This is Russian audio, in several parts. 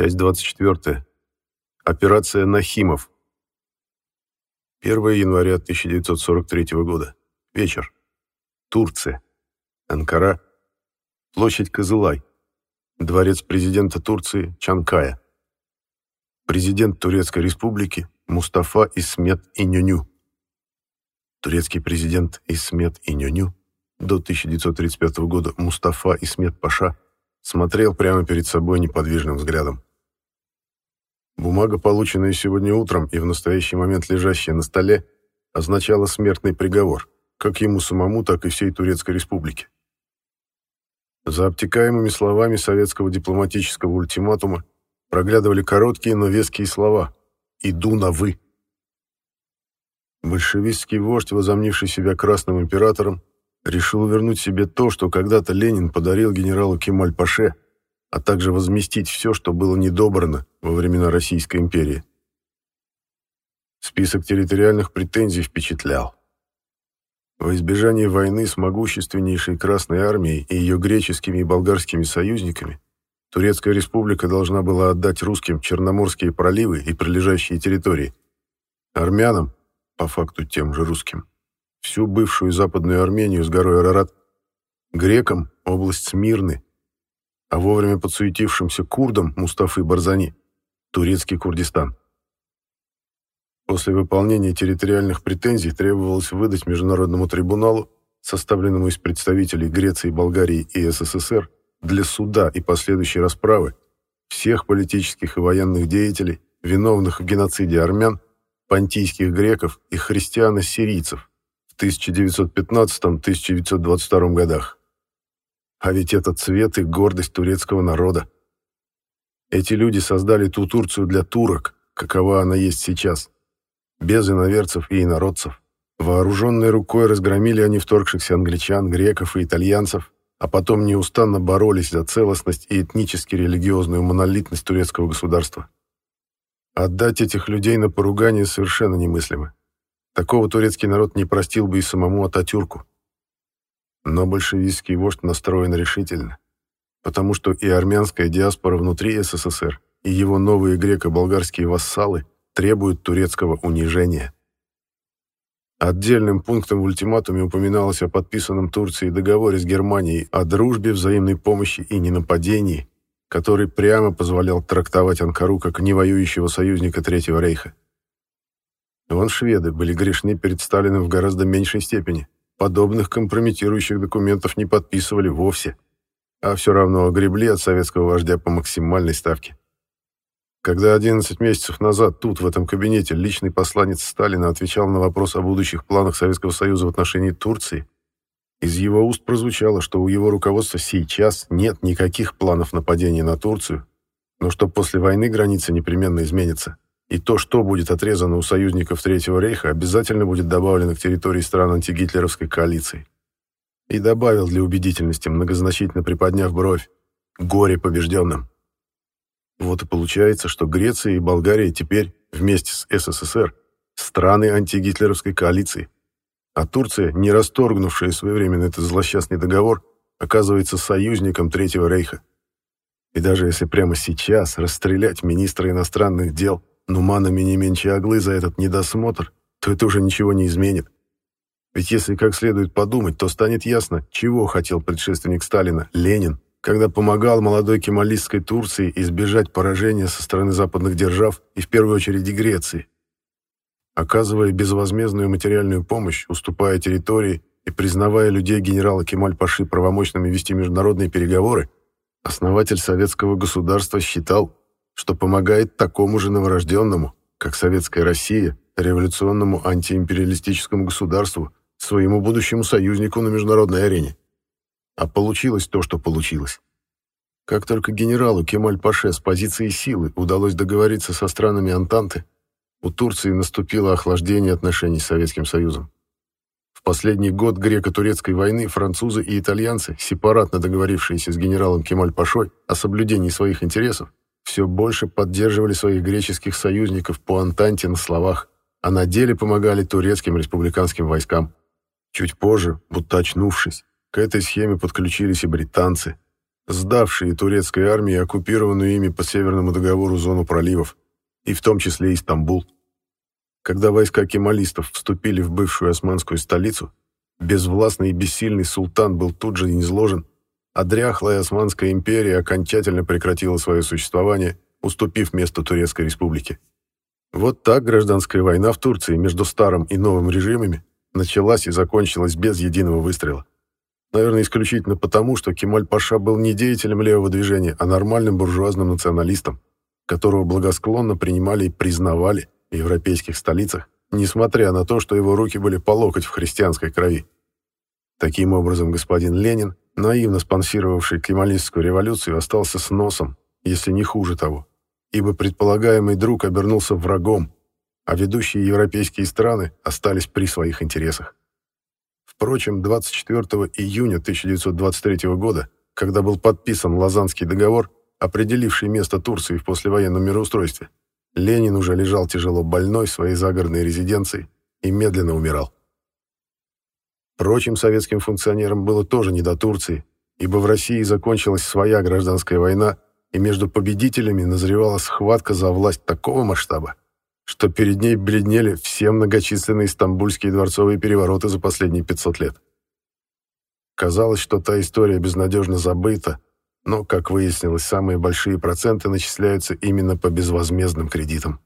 Часть 24. Операция Нахимов. 1 января 1943 года. Вечер. Турция. Анкара. Площадь Кызылай. Дворец президента Турции Чанкая. Президент Турецкой республики Мустафа Исмет Инюню. Турецкий президент Исмет Инюню до 1935 года Мустафа Исмет Паша смотрел прямо перед собой неподвижным взглядом. Бумага, полученная сегодня утром и в настоящий момент лежащая на столе, означала смертный приговор, как ему самому, так и всей Турецкой республике. За обтекаемыми словами советского дипломатического ультиматума проглядывали короткие, но веские слова «Иду на «вы». Большевистский вождь, возомнивший себя красным императором, решил вернуть себе то, что когда-то Ленин подарил генералу Кемаль-Паше, а также возместить все, что было недобрано во времена Российской империи. Список территориальных претензий впечатлял. Во избежание войны с могущественнейшей Красной армией и ее греческими и болгарскими союзниками Турецкая республика должна была отдать русским Черноморские проливы и прилежащие территории, армянам, по факту тем же русским, всю бывшую Западную Армению с горой Арарат, грекам — область Смирны, а вовремя подсуетившимся курдам Мустафы Барзани — турецкий Курдистан. После выполнения территориальных претензий требовалось выдать Международному трибуналу, составленному из представителей Греции, Болгарии и СССР, для суда и последующей расправы всех политических и военных деятелей, виновных в геноциде армян, понтийских греков и христиан-сирийцев, 1915-1922 годах. А ведь это цвет и гордость турецкого народа. Эти люди создали ту Турцию для турок, какова она есть сейчас. Без иноверцев и инородцев. Вооруженной рукой разгромили они вторгшихся англичан, греков и итальянцев, а потом неустанно боролись за целостность и этнически-религиозную монолитность турецкого государства. Отдать этих людей на поругание совершенно немыслимо. Такого турецкий народ не простил бы и самому Ататюрку. Но большевистский вождь настроен решительно, потому что и армянская диаспора внутри СССР, и его новые греко-болгарские вассалы требуют турецкого унижения. Отдельным пунктом в ультиматуме упоминалось о подписанном Турцией договоре с Германией о дружбе, взаимной помощи и ненападении, который прямо позволял трактовать Анкару как невоюющего союзника Третьего рейха. Вон шведы были грешны перед Сталиным в гораздо меньшей степени. Подобных компрометирующих документов не подписывали вовсе, а все равно огребли от советского вождя по максимальной ставке. Когда 11 месяцев назад тут, в этом кабинете, личный посланец Сталина отвечал на вопрос о будущих планах Советского Союза в отношении Турции, из его уст прозвучало, что у его руководства сейчас нет никаких планов нападения на Турцию, но что после войны границы непременно изменятся и то, что будет отрезано у союзников Третьего рейха, обязательно будет добавлено к территории стран антигитлеровской коалиции. И добавил для убедительности, многозначительно приподняв бровь, «Горе побежденным». Вот и получается, что Греция и Болгария теперь, вместе с СССР, страны антигитлеровской коалиции, а Турция, не расторгнувшая своевременно этот злосчастный договор, оказывается союзником Третьего рейха. И даже если прямо сейчас расстрелять министра иностранных дел – Нумана Минименчи за этот недосмотр, то это уже ничего не изменит. Ведь если как следует подумать, то станет ясно, чего хотел предшественник Сталина, Ленин, когда помогал молодой кемалистской Турции избежать поражения со стороны западных держав и в первую очередь и Греции. Оказывая безвозмездную материальную помощь, уступая территории и признавая людей генерала Кемаль-Паши правомочными вести международные переговоры, основатель советского государства считал, что помогает такому же новорожденному, как Советская Россия, революционному антиимпериалистическому государству, своему будущему союзнику на международной арене. А получилось то, что получилось. Как только генералу Кемаль-Паше с позиции силы удалось договориться со странами Антанты, у Турции наступило охлаждение отношений с Советским Союзом. В последний год греко-турецкой войны французы и итальянцы, сепаратно договорившиеся с генералом Кемаль-Пашой о соблюдении своих интересов, все больше поддерживали своих греческих союзников по Антанте на словах, а на деле помогали турецким республиканским войскам. Чуть позже, будто очнувшись, к этой схеме подключились и британцы, сдавшие турецкой армии оккупированную ими по Северному договору зону проливов, и в том числе и Стамбул. Когда войска кемалистов вступили в бывшую османскую столицу, безвластный и бессильный султан был тут же низложен, а дряхлая Османская империя окончательно прекратила свое существование, уступив место Турецкой республике. Вот так гражданская война в Турции между старым и новым режимами началась и закончилась без единого выстрела. Наверное, исключительно потому, что Кемаль-Паша был не деятелем левого движения, а нормальным буржуазным националистом, которого благосклонно принимали и признавали в европейских столицах, несмотря на то, что его руки были по локоть в христианской крови. Таким образом, господин Ленин, наивно спонсировавший кемалистскую революцию, остался с носом, если не хуже того, ибо предполагаемый друг обернулся врагом, а ведущие европейские страны остались при своих интересах. Впрочем, 24 июня 1923 года, когда был подписан Лозаннский договор, определивший место Турции в послевоенном мироустройстве, Ленин уже лежал тяжело больной в своей загородной резиденции и медленно умирал. Прочим советским функционерам было тоже не до Турции, ибо в России закончилась своя гражданская война, и между победителями назревала схватка за власть такого масштаба, что перед ней бледнели все многочисленные стамбульские дворцовые перевороты за последние 500 лет. Казалось, что та история безнадежно забыта, но, как выяснилось, самые большие проценты начисляются именно по безвозмездным кредитам.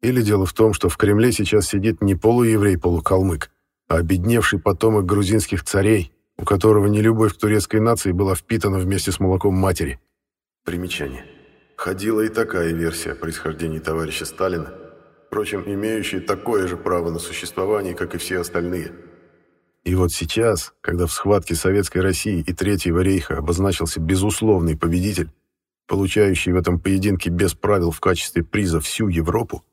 Или дело в том, что в Кремле сейчас сидит не полуеврей-полукалмык, а обедневший потомок грузинских царей, у которого нелюбовь к турецкой нации была впитана вместе с молоком матери. Примечание. Ходила и такая версия о происхождении товарища Сталина, впрочем, имеющая такое же право на существование, как и все остальные – и вот сейчас, когда в схватке Советской России и Третьего рейха обозначился безусловный победитель, получающий в этом поединке без правил в качестве приза всю Европу,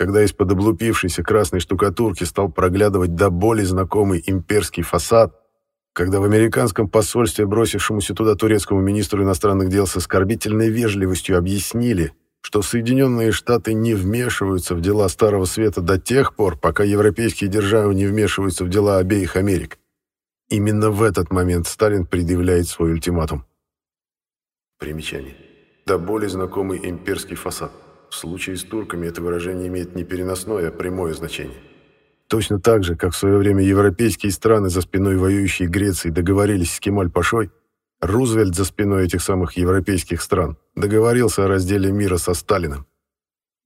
когда из-под облупившейся красной штукатурки стал проглядывать до боли знакомый имперский фасад, когда в американском посольстве, бросившемуся туда турецкому министру иностранных дел с оскорбительной вежливостью объяснили, что Соединенные Штаты не вмешиваются в дела Старого Света до тех пор, пока европейские державы не вмешиваются в дела обеих Америк. Именно в этот момент Сталин предъявляет свой ультиматум. Примечание. До более знакомый имперский фасад. В случае с турками это выражение имеет не переносное, а прямое значение. Точно так же, как в свое время европейские страны за спиной воюющей Греции договорились с Кемаль-Пашой, Рузвельт за спиной этих самых европейских стран договорился о разделе мира со Сталиным.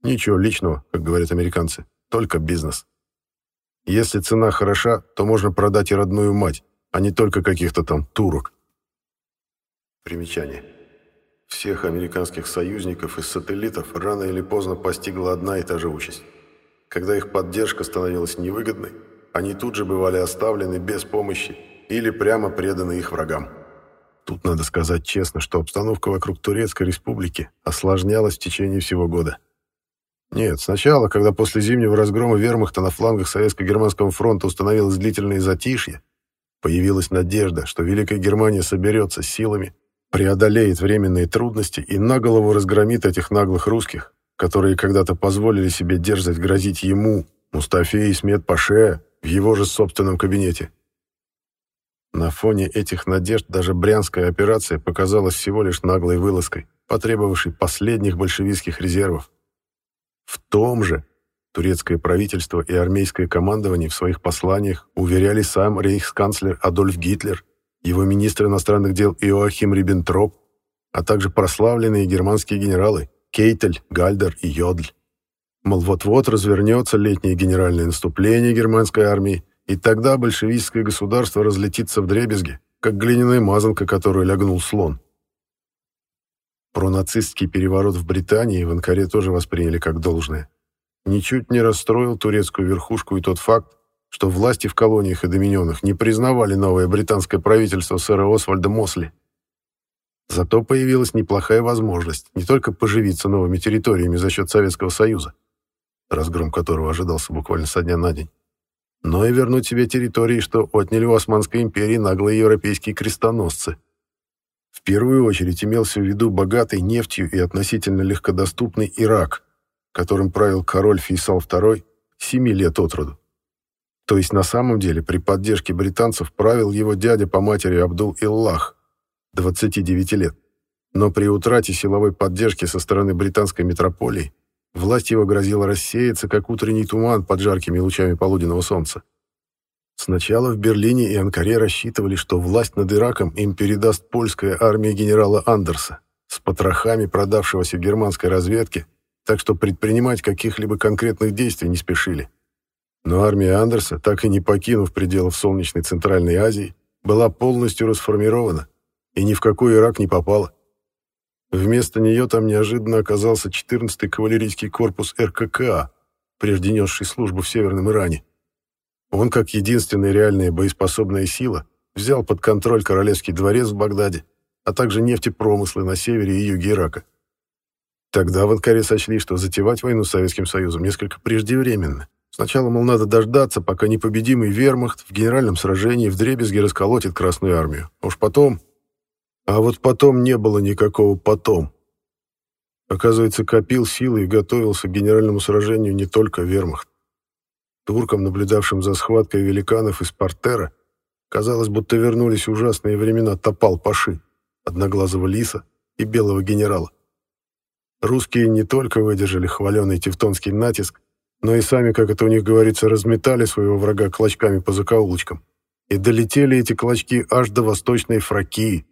Ничего личного, как говорят американцы, только бизнес. Если цена хороша, то можно продать и родную мать, а не только каких-то там турок. Примечание. Всех американских союзников и сателлитов рано или поздно постигла одна и та же участь. Когда их поддержка становилась невыгодной, они тут же бывали оставлены без помощи или прямо преданы их врагам. Тут надо сказать честно, что обстановка вокруг Турецкой республики осложнялась в течение всего года. Нет, сначала, когда после зимнего разгрома вермахта на флангах Советско-Германского фронта установилось длительное затишье, появилась надежда, что Великая Германия соберется силами, преодолеет временные трудности и наголову разгромит этих наглых русских, которые когда-то позволили себе дерзать грозить ему, Мустафе Исмет Паше, в его же собственном кабинете. На фоне этих надежд даже Брянская операция показалась всего лишь наглой вылазкой, потребовавшей последних большевистских резервов. В том же турецкое правительство и армейское командование в своих посланиях уверяли сам рейхсканцлер Адольф Гитлер, его министр иностранных дел Иоахим Риббентроп, а также прославленные германские генералы Кейтель, Гальдер и Йодль. Мол, вот-вот развернется летнее генеральное наступление германской армии, и тогда большевистское государство разлетится в дребезги, как глиняная мазанка, которую лягнул слон. Пронацистский переворот в Британии в Анкаре тоже восприняли как должное. Ничуть не расстроил турецкую верхушку и тот факт, что власти в колониях и доминионах не признавали новое британское правительство сэра Освальда Мосли. Зато появилась неплохая возможность не только поживиться новыми территориями за счет Советского Союза, разгром которого ожидался буквально со дня на день, но и вернуть себе территории, что отняли у Османской империи наглые европейские крестоносцы. В первую очередь имелся в виду богатый нефтью и относительно легкодоступный Ирак, которым правил король Фейсал II семи лет от роду. То есть на самом деле при поддержке британцев правил его дядя по матери Абдул-Иллах, 29 лет. Но при утрате силовой поддержки со стороны британской метрополии власть его грозила рассеяться, как утренний туман под жаркими лучами полуденного солнца. Сначала в Берлине и Анкаре рассчитывали, что власть над Ираком им передаст польская армия генерала Андерса, с потрохами продавшегося германской разведке, так что предпринимать каких-либо конкретных действий не спешили. Но армия Андерса, так и не покинув пределов солнечной Центральной Азии, была полностью расформирована и ни в какой Ирак не попала. Вместо нее там неожиданно оказался 14-й кавалерийский корпус РККА, прежде несший службу в Северном Иране. Он, как единственная реальная боеспособная сила, взял под контроль Королевский дворец в Багдаде, а также нефтепромыслы на севере и юге Ирака. Тогда в Анкаре сочли, что затевать войну с Советским Союзом несколько преждевременно. Сначала, мол, надо дождаться, пока непобедимый вермахт в генеральном сражении вдребезги расколотит Красную Армию. А уж потом... А вот потом не было никакого «потом». Оказывается, копил силы и готовился к генеральному сражению не только вермахт. Туркам, наблюдавшим за схваткой великанов из портера, казалось, будто вернулись ужасные времена Топал-Паши, Одноглазого Лиса и Белого генерала. Русские не только выдержали хваленый тевтонский натиск, но и сами, как это у них говорится, разметали своего врага клочками по закоулочкам. И долетели эти клочки аж до восточной Фракии.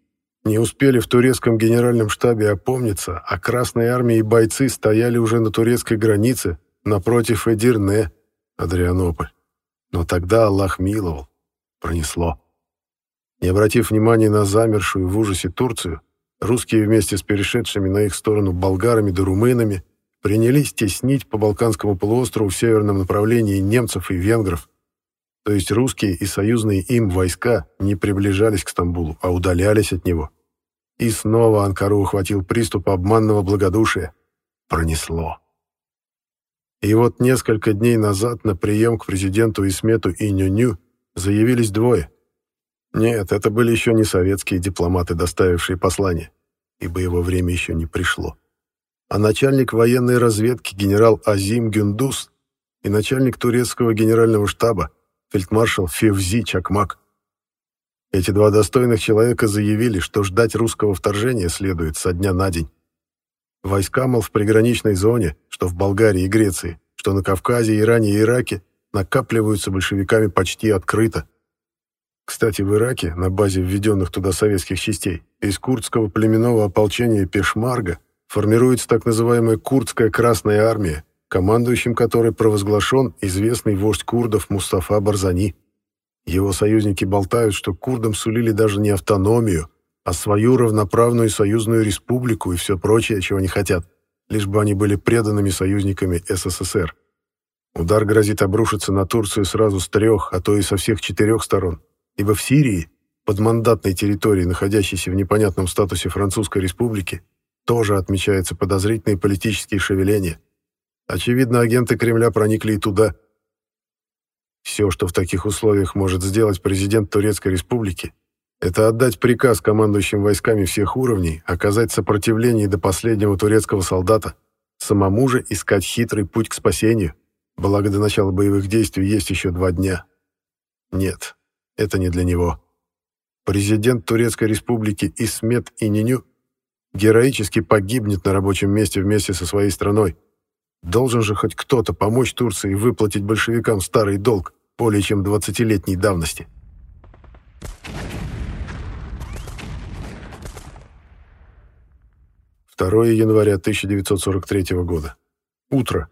Не успели в турецком генеральном штабе опомниться, а Красной армии и бойцы стояли уже на турецкой границе, напротив Эдирне, Адрианополь. Но тогда Аллах миловал. Пронесло. Не обратив внимания на замершую в ужасе Турцию, русские вместе с перешедшими на их сторону болгарами да румынами принялись теснить по Балканскому полуострову в северном направлении немцев и венгров. То есть русские и союзные им войска не приближались к Стамбулу, а удалялись от него. И снова Анкару ухватил приступ обманного благодушия. Пронесло. И вот несколько дней назад на прием к президенту Исмету и Нюню заявились двое. Нет, это были еще не советские дипломаты, доставившие послание, ибо его время еще не пришло а начальник военной разведки генерал Азим Гюндус и начальник турецкого генерального штаба фельдмаршал Февзи Чакмак. Эти два достойных человека заявили, что ждать русского вторжения следует со дня на день. Войска, мол, в приграничной зоне, что в Болгарии и Греции, что на Кавказе, Иране и Ираке, накапливаются большевиками почти открыто. Кстати, в Ираке, на базе введенных туда советских частей, из курдского племенного ополчения Пешмарга формируется так называемая Курдская Красная Армия, командующим которой провозглашен известный вождь курдов Мустафа Барзани. Его союзники болтают, что курдам сулили даже не автономию, а свою равноправную союзную республику и все прочее, чего они хотят, лишь бы они были преданными союзниками СССР. Удар грозит обрушиться на Турцию сразу с трех, а то и со всех четырех сторон, ибо в Сирии, подмандатной территории, находящейся в непонятном статусе Французской республики, тоже отмечаются подозрительные политические шевеления. Очевидно, агенты Кремля проникли и туда. Все, что в таких условиях может сделать президент Турецкой Республики, это отдать приказ командующим войсками всех уровней оказать сопротивление до последнего турецкого солдата, самому же искать хитрый путь к спасению, благо до начала боевых действий есть еще два дня. Нет, это не для него. Президент Турецкой Республики Исмет Ининю героически погибнет на рабочем месте вместе со своей страной. Должен же хоть кто-то помочь Турции выплатить большевикам старый долг более чем 20-летней давности. Второе января 1943 года. Утро.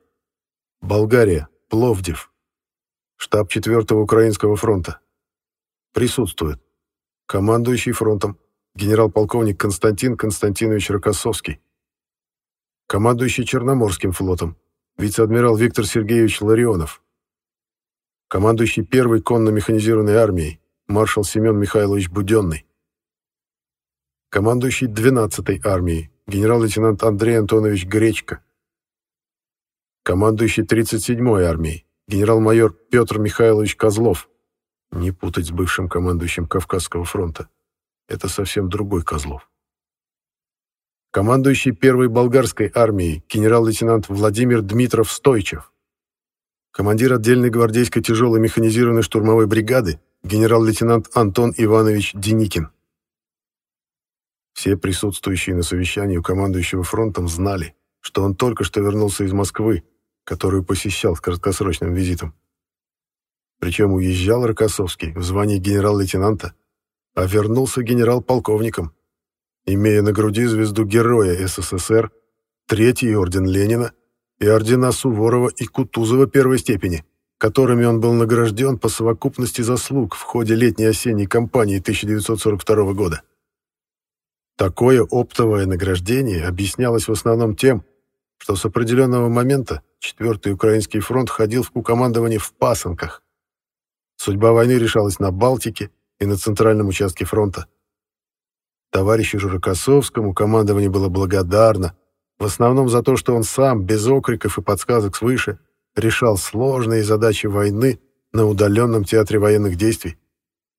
Болгария. Пловдив. Штаб 4-го Украинского фронта. Присутствует. Командующий фронтом генерал-полковник Константин Константинович Рокоссовский, командующий Черноморским флотом, вице-адмирал Виктор Сергеевич Ларионов, командующий первой конно-механизированной армией, маршал Семен Михайлович Буденный, командующий 12-й армией, генерал-лейтенант Андрей Антонович Гречко, командующий 37-й армией, генерал-майор Петр Михайлович Козлов, не путать с бывшим командующим Кавказского фронта, это совсем другой Козлов. Командующий первой болгарской армией генерал-лейтенант Владимир Дмитров Стойчев. Командир отдельной гвардейской тяжелой механизированной штурмовой бригады генерал-лейтенант Антон Иванович Деникин. Все присутствующие на совещании у командующего фронтом знали, что он только что вернулся из Москвы, которую посещал с краткосрочным визитом. Причем уезжал Рокоссовский в звании генерал-лейтенанта, а вернулся генерал-полковником, имея на груди звезду Героя СССР, Третий орден Ленина и ордена Суворова и Кутузова первой степени, которыми он был награжден по совокупности заслуг в ходе летней-осенней кампании 1942 года. Такое оптовое награждение объяснялось в основном тем, что с определенного момента 4-й Украинский фронт ходил в командование в пасынках. Судьба войны решалась на Балтике и на центральном участке фронта. Товарищу Журакосовскому командование было благодарно, в основном за то, что он сам, без окриков и подсказок свыше, решал сложные задачи войны на удаленном театре военных действий,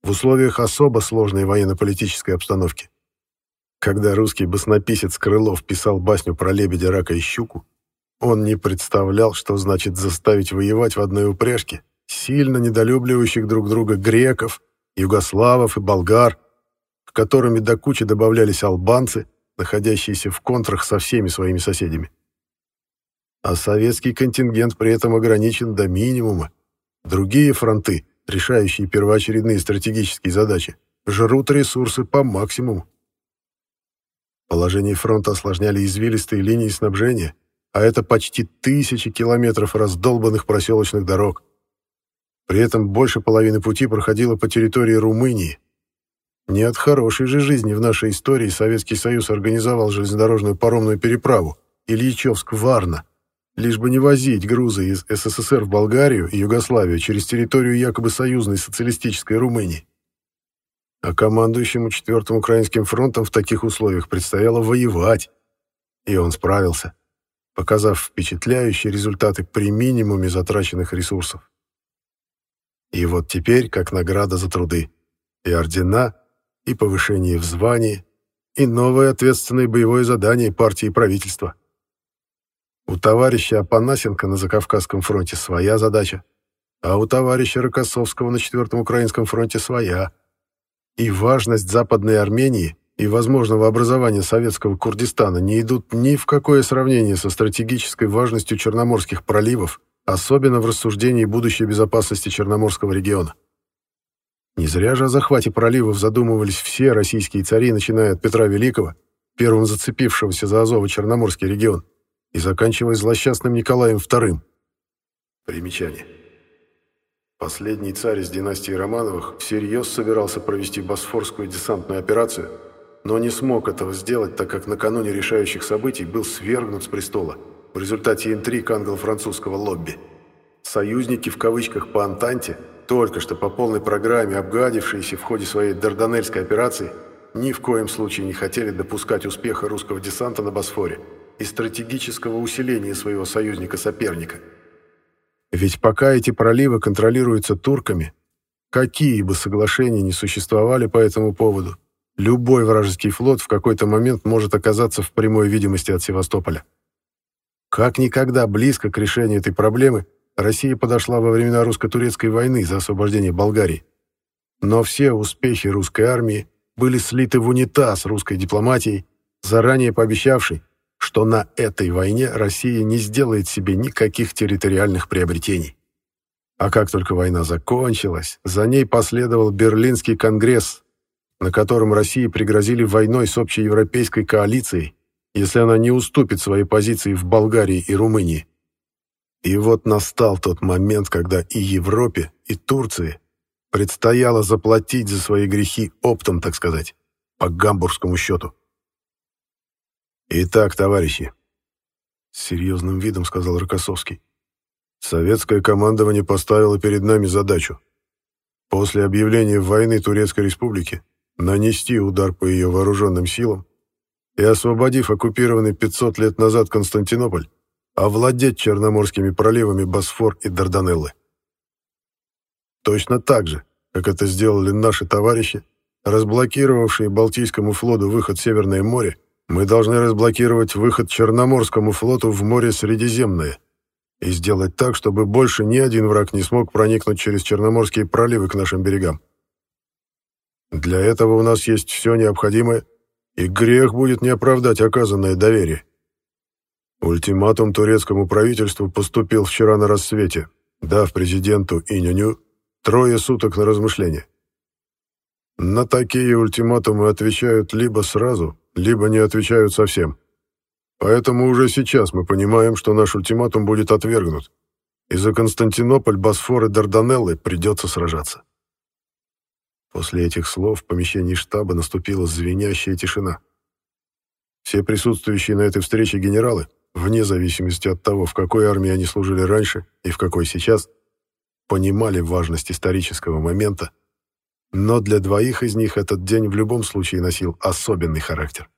в условиях особо сложной военно-политической обстановки. Когда русский баснописец Крылов писал басню про лебедя, рака и щуку, он не представлял, что значит заставить воевать в одной упряжке сильно недолюбливающих друг друга греков, югославов и болгар, к которыми до кучи добавлялись албанцы, находящиеся в контрах со всеми своими соседями. А советский контингент при этом ограничен до минимума. Другие фронты, решающие первоочередные стратегические задачи, жрут ресурсы по максимуму. Положение фронта осложняли извилистые линии снабжения, а это почти тысячи километров раздолбанных проселочных дорог. При этом больше половины пути проходило по территории Румынии. Не от хорошей же жизни в нашей истории Советский Союз организовал железнодорожную паромную переправу Ильичевск-Варна, лишь бы не возить грузы из СССР в Болгарию и Югославию через территорию якобы союзной социалистической Румынии. А командующему Четвертым Украинским фронтом в таких условиях предстояло воевать. И он справился, показав впечатляющие результаты при минимуме затраченных ресурсов. И вот теперь, как награда за труды, и ордена, и повышение в звании, и новое ответственное боевое задание партии и правительства. У товарища Апанасенко на Закавказском фронте своя задача, а у товарища Рокоссовского на Четвертом Украинском фронте своя – и важность Западной Армении и возможного образования советского Курдистана не идут ни в какое сравнение со стратегической важностью Черноморских проливов, особенно в рассуждении будущей безопасности Черноморского региона. Не зря же о захвате проливов задумывались все российские цари, начиная от Петра Великого, первым зацепившегося за Азово-Черноморский регион, и заканчивая злосчастным Николаем II. Примечание. Последний царь из династии Романовых всерьез собирался провести Босфорскую десантную операцию, но не смог этого сделать, так как накануне решающих событий был свергнут с престола в результате интриг англо-французского лобби. Союзники в кавычках по Антанте, только что по полной программе обгадившиеся в ходе своей Дарданельской операции, ни в коем случае не хотели допускать успеха русского десанта на Босфоре и стратегического усиления своего союзника-соперника – ведь пока эти проливы контролируются турками, какие бы соглашения ни существовали по этому поводу, любой вражеский флот в какой-то момент может оказаться в прямой видимости от Севастополя. Как никогда близко к решению этой проблемы Россия подошла во времена русско-турецкой войны за освобождение Болгарии. Но все успехи русской армии были слиты в унитаз русской дипломатией, заранее пообещавшей, что на этой войне Россия не сделает себе никаких территориальных приобретений. А как только война закончилась, за ней последовал Берлинский конгресс, на котором России пригрозили войной с общеевропейской коалицией, если она не уступит свои позиции в Болгарии и Румынии. И вот настал тот момент, когда и Европе, и Турции предстояло заплатить за свои грехи оптом, так сказать, по гамбургскому счету. «Итак, товарищи», — с серьезным видом сказал Рокоссовский, «советское командование поставило перед нами задачу после объявления войны Турецкой Республики нанести удар по ее вооруженным силам и, освободив оккупированный 500 лет назад Константинополь, овладеть Черноморскими проливами Босфор и Дарданеллы. Точно так же, как это сделали наши товарищи, разблокировавшие Балтийскому флоту выход в Северное море мы должны разблокировать выход Черноморскому флоту в море Средиземное и сделать так, чтобы больше ни один враг не смог проникнуть через Черноморские проливы к нашим берегам. Для этого у нас есть все необходимое, и грех будет не оправдать оказанное доверие. Ультиматум турецкому правительству поступил вчера на рассвете, дав президенту Инюню трое суток на размышление. На такие ультиматумы отвечают либо сразу, либо не отвечают совсем. Поэтому уже сейчас мы понимаем, что наш ультиматум будет отвергнут, и за Константинополь, Босфор и Дарданеллы придется сражаться. После этих слов в помещении штаба наступила звенящая тишина. Все присутствующие на этой встрече генералы, вне зависимости от того, в какой армии они служили раньше и в какой сейчас, понимали важность исторического момента, но для двоих из них этот день в любом случае носил особенный характер.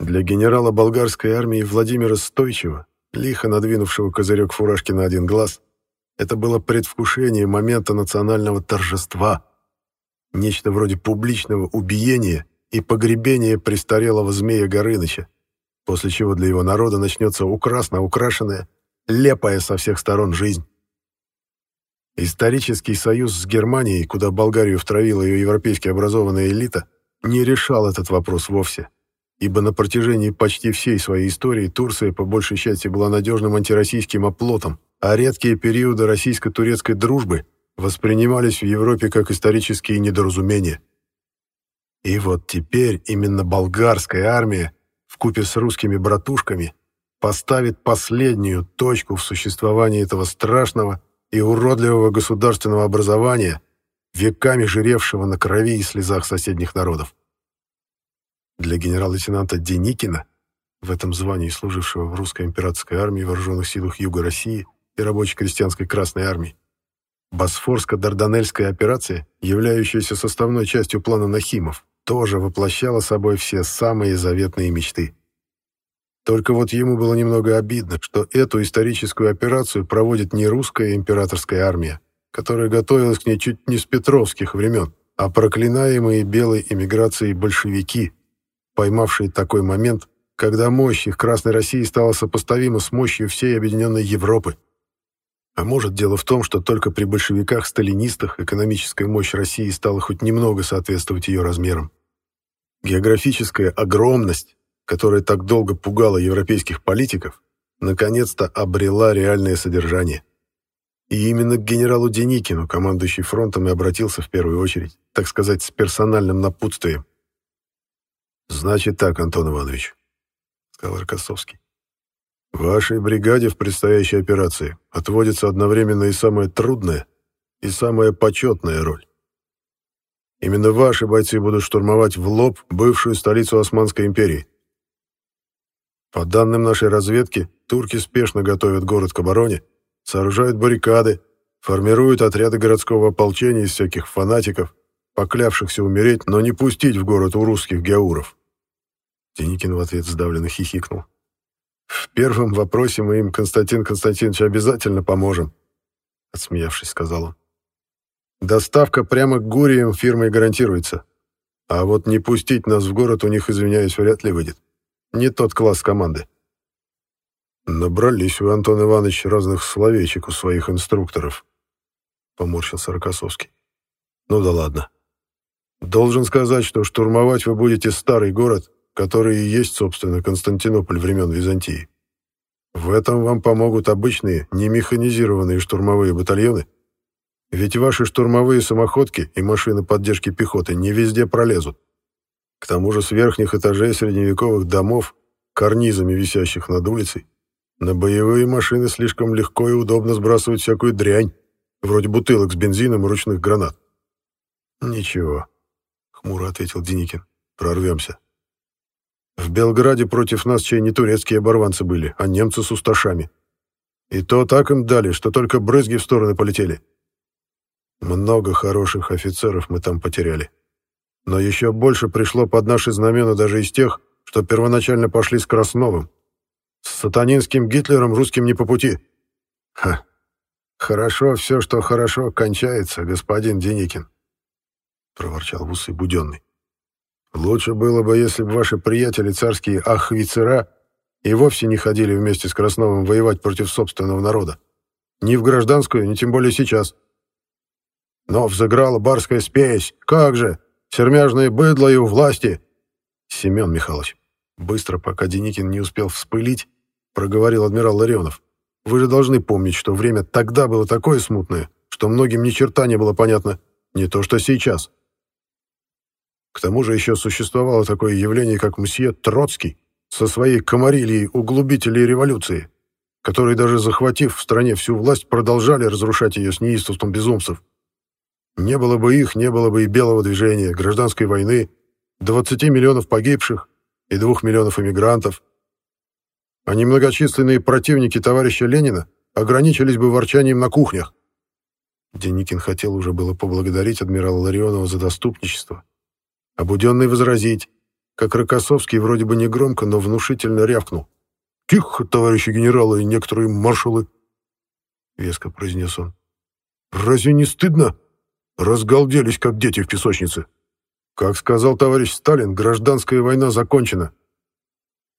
Для генерала болгарской армии Владимира Стойчева, лихо надвинувшего козырек фуражки на один глаз, это было предвкушение момента национального торжества – Нечто вроде публичного убиения и погребения престарелого змея Горыныча, после чего для его народа начнется украсно украшенная, лепая со всех сторон жизнь. Исторический союз с Германией, куда Болгарию втравила ее европейски образованная элита, не решал этот вопрос вовсе, ибо на протяжении почти всей своей истории Турция по большей части была надежным антироссийским оплотом, а редкие периоды российско-турецкой дружбы – воспринимались в Европе как исторические недоразумения. И вот теперь именно болгарская армия вкупе с русскими братушками поставит последнюю точку в существовании этого страшного и уродливого государственного образования, веками жиревшего на крови и слезах соседних народов. Для генерал-лейтенанта Деникина, в этом звании служившего в русской императорской армии, вооруженных силах Юга России и рабоче-крестьянской Красной армии, Босфорско-Дарданельская операция, являющаяся составной частью плана Нахимов, тоже воплощала собой все самые заветные мечты. Только вот ему было немного обидно, что эту историческую операцию проводит не русская императорская армия, которая готовилась к ней чуть не с петровских времен, а проклинаемые белой эмиграцией большевики, поймавшие такой момент, когда мощь их Красной России стала сопоставима с мощью всей объединенной Европы. А может, дело в том, что только при большевиках-сталинистах экономическая мощь России стала хоть немного соответствовать ее размерам. Географическая огромность, которая так долго пугала европейских политиков, наконец-то обрела реальное содержание. И именно к генералу Деникину, командующий фронтом, и обратился в первую очередь, так сказать, с персональным напутствием. «Значит так, Антон Иванович», — сказал Рокоссовский. Вашей бригаде в предстоящей операции отводится одновременно и самая трудная, и самая почетная роль. Именно ваши бойцы будут штурмовать в лоб бывшую столицу Османской империи. По данным нашей разведки, турки спешно готовят город к обороне, сооружают баррикады, формируют отряды городского ополчения из всяких фанатиков, поклявшихся умереть, но не пустить в город у русских геуров. Деникин в ответ сдавленно хихикнул. В первом вопросе мы им, Константин Константинович, обязательно поможем, отсмеявшись, сказал он. Доставка прямо к Гуриям фирмой гарантируется. А вот не пустить нас в город у них, извиняюсь, вряд ли выйдет. Не тот класс команды. Набрались вы, Антон Иванович, разных словечек у своих инструкторов, поморщился Рокоссовский. Ну да ладно. Должен сказать, что штурмовать вы будете старый город, который и есть, собственно, Константинополь времен Византии. В этом вам помогут обычные, не механизированные штурмовые батальоны, ведь ваши штурмовые самоходки и машины поддержки пехоты не везде пролезут. К тому же с верхних этажей средневековых домов, карнизами висящих над улицей, на боевые машины слишком легко и удобно сбрасывать всякую дрянь, вроде бутылок с бензином и ручных гранат. «Ничего», — хмуро ответил Деникин, — «прорвемся». В Белграде против нас чей не турецкие оборванцы были, а немцы с усташами. И то так им дали, что только брызги в стороны полетели. Много хороших офицеров мы там потеряли. Но еще больше пришло под наши знамена даже из тех, что первоначально пошли с Красновым. С сатанинским Гитлером русским не по пути. Ха. Хорошо все, что хорошо, кончается, господин Деникин. Проворчал в усы Буденный. Лучше было бы, если бы ваши приятели царские ахвицера и вовсе не ходили вместе с Красновым воевать против собственного народа. Ни в гражданскую, ни тем более сейчас. Но взыграла барская спесь. Как же! Сермяжное быдло и у власти. Семен Михайлович, быстро, пока Деникин не успел вспылить, проговорил адмирал Ларионов. Вы же должны помнить, что время тогда было такое смутное, что многим ни черта не было понятно, не то что сейчас. К тому же еще существовало такое явление, как мсье Троцкий со своей комарильей углубителей революции, которые даже захватив в стране всю власть, продолжали разрушать ее с неистовством безумцев. Не было бы их, не было бы и белого движения, гражданской войны, 20 миллионов погибших и 2 миллионов эмигрантов. А немногочисленные противники товарища Ленина ограничились бы ворчанием на кухнях. Деникин хотел уже было поблагодарить адмирала Ларионова за доступничество, Обуденный возразить, как Рокоссовский вроде бы негромко, но внушительно рявкнул. «Тихо, товарищи генералы и некоторые маршалы!» — веско произнес он. «Разве не стыдно? Разгалделись, как дети в песочнице. Как сказал товарищ Сталин, гражданская война закончена.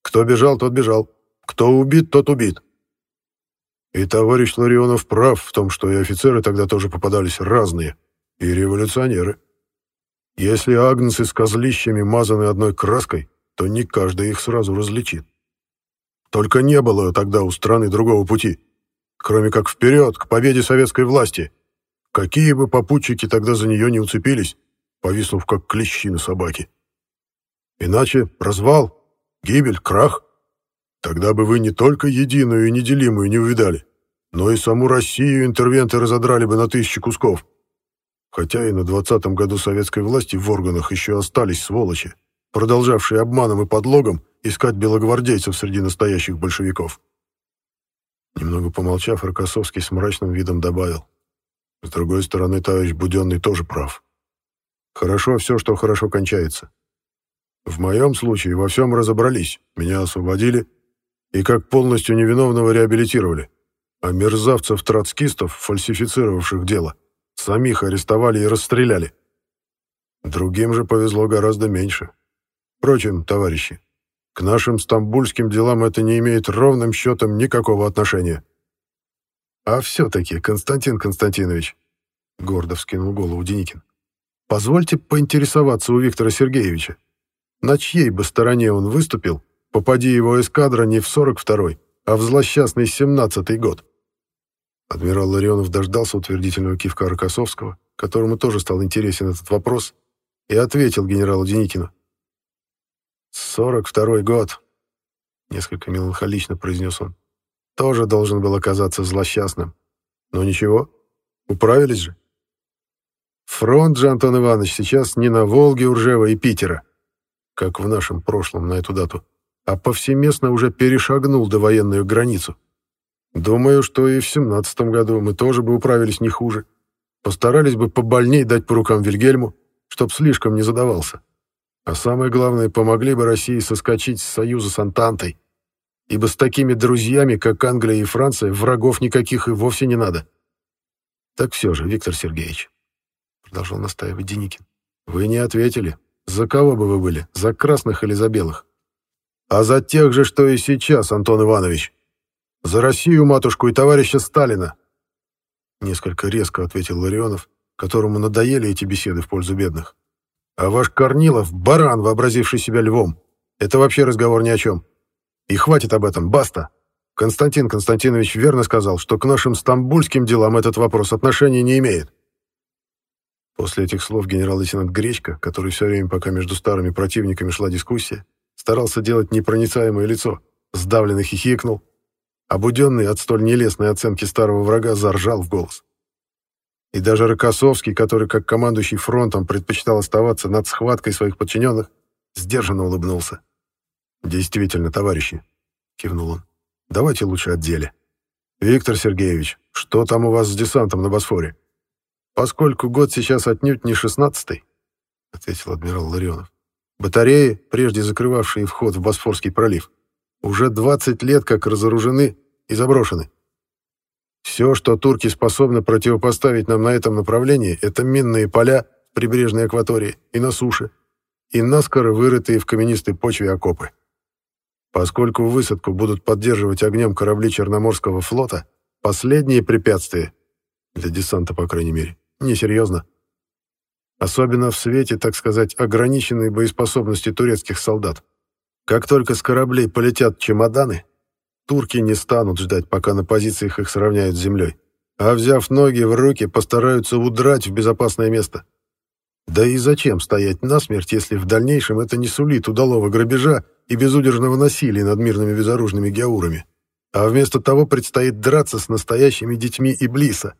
Кто бежал, тот бежал. Кто убит, тот убит. И товарищ Ларионов прав в том, что и офицеры тогда тоже попадались разные, и революционеры. Если агнцы с козлищами мазаны одной краской, то не каждый их сразу различит. Только не было тогда у страны другого пути, кроме как вперед, к победе советской власти. Какие бы попутчики тогда за нее не уцепились, повиснув как клещи на собаке. Иначе развал, гибель, крах. Тогда бы вы не только единую и неделимую не увидали, но и саму Россию интервенты разодрали бы на тысячи кусков. Хотя и на двадцатом году советской власти в органах еще остались сволочи, продолжавшие обманом и подлогом искать белогвардейцев среди настоящих большевиков. Немного помолчав, Рокоссовский с мрачным видом добавил. С другой стороны, товарищ Буденный тоже прав. Хорошо все, что хорошо кончается. В моем случае во всем разобрались, меня освободили и как полностью невиновного реабилитировали, а мерзавцев-троцкистов, фальсифицировавших дело, Самих арестовали и расстреляли. Другим же повезло гораздо меньше. Впрочем, товарищи, к нашим стамбульским делам это не имеет ровным счетом никакого отношения. А все-таки, Константин Константинович, гордо вскинул голову Деникин, позвольте поинтересоваться у Виктора Сергеевича, на чьей бы стороне он выступил, попади его эскадра не в 42-й, а в злосчастный 17-й год. Адмирал Ларионов дождался утвердительного кивка Рокоссовского, которому тоже стал интересен этот вопрос, и ответил генералу Деникину. «Сорок второй год», — несколько меланхолично произнес он, — «тоже должен был оказаться злосчастным. Но ничего, управились же. Фронт же, Антон Иванович, сейчас не на Волге, Уржева и Питера, как в нашем прошлом на эту дату, а повсеместно уже перешагнул до военную границу. Думаю, что и в семнадцатом году мы тоже бы управились не хуже. Постарались бы побольней дать по рукам Вильгельму, чтоб слишком не задавался. А самое главное, помогли бы России соскочить с союза с Антантой. Ибо с такими друзьями, как Англия и Франция, врагов никаких и вовсе не надо. Так все же, Виктор Сергеевич, продолжал настаивать Деникин, вы не ответили. За кого бы вы были, за красных или за белых? А за тех же, что и сейчас, Антон Иванович. За Россию, матушку и товарища Сталина!» Несколько резко ответил Ларионов, которому надоели эти беседы в пользу бедных. «А ваш Корнилов — баран, вообразивший себя львом. Это вообще разговор ни о чем. И хватит об этом, баста!» Константин Константинович верно сказал, что к нашим стамбульским делам этот вопрос отношения не имеет. После этих слов генерал-лейтенант Гречко, который все время, пока между старыми противниками шла дискуссия, старался делать непроницаемое лицо, сдавленно хихикнул, Обуденный от столь нелестной оценки старого врага заржал в голос. И даже Рокоссовский, который как командующий фронтом предпочитал оставаться над схваткой своих подчиненных, сдержанно улыбнулся. «Действительно, товарищи», — кивнул он, — «давайте лучше о деле. Виктор Сергеевич, что там у вас с десантом на Босфоре? Поскольку год сейчас отнюдь не шестнадцатый, — ответил адмирал Ларионов. Батареи, прежде закрывавшие вход в Босфорский пролив, уже 20 лет как разоружены и заброшены. Все, что турки способны противопоставить нам на этом направлении, это минные поля в прибрежной акватории и на суше, и наскоро вырытые в каменистой почве окопы. Поскольку высадку будут поддерживать огнем корабли Черноморского флота, последние препятствия, для десанта, по крайней мере, несерьезно. Особенно в свете, так сказать, ограниченной боеспособности турецких солдат. Как только с кораблей полетят чемоданы, турки не станут ждать, пока на позициях их сравняют с землей, а, взяв ноги в руки, постараются удрать в безопасное место. Да и зачем стоять насмерть, если в дальнейшем это не сулит удалого грабежа и безудержного насилия над мирными безоружными геаурами? А вместо того предстоит драться с настоящими детьми Иблиса,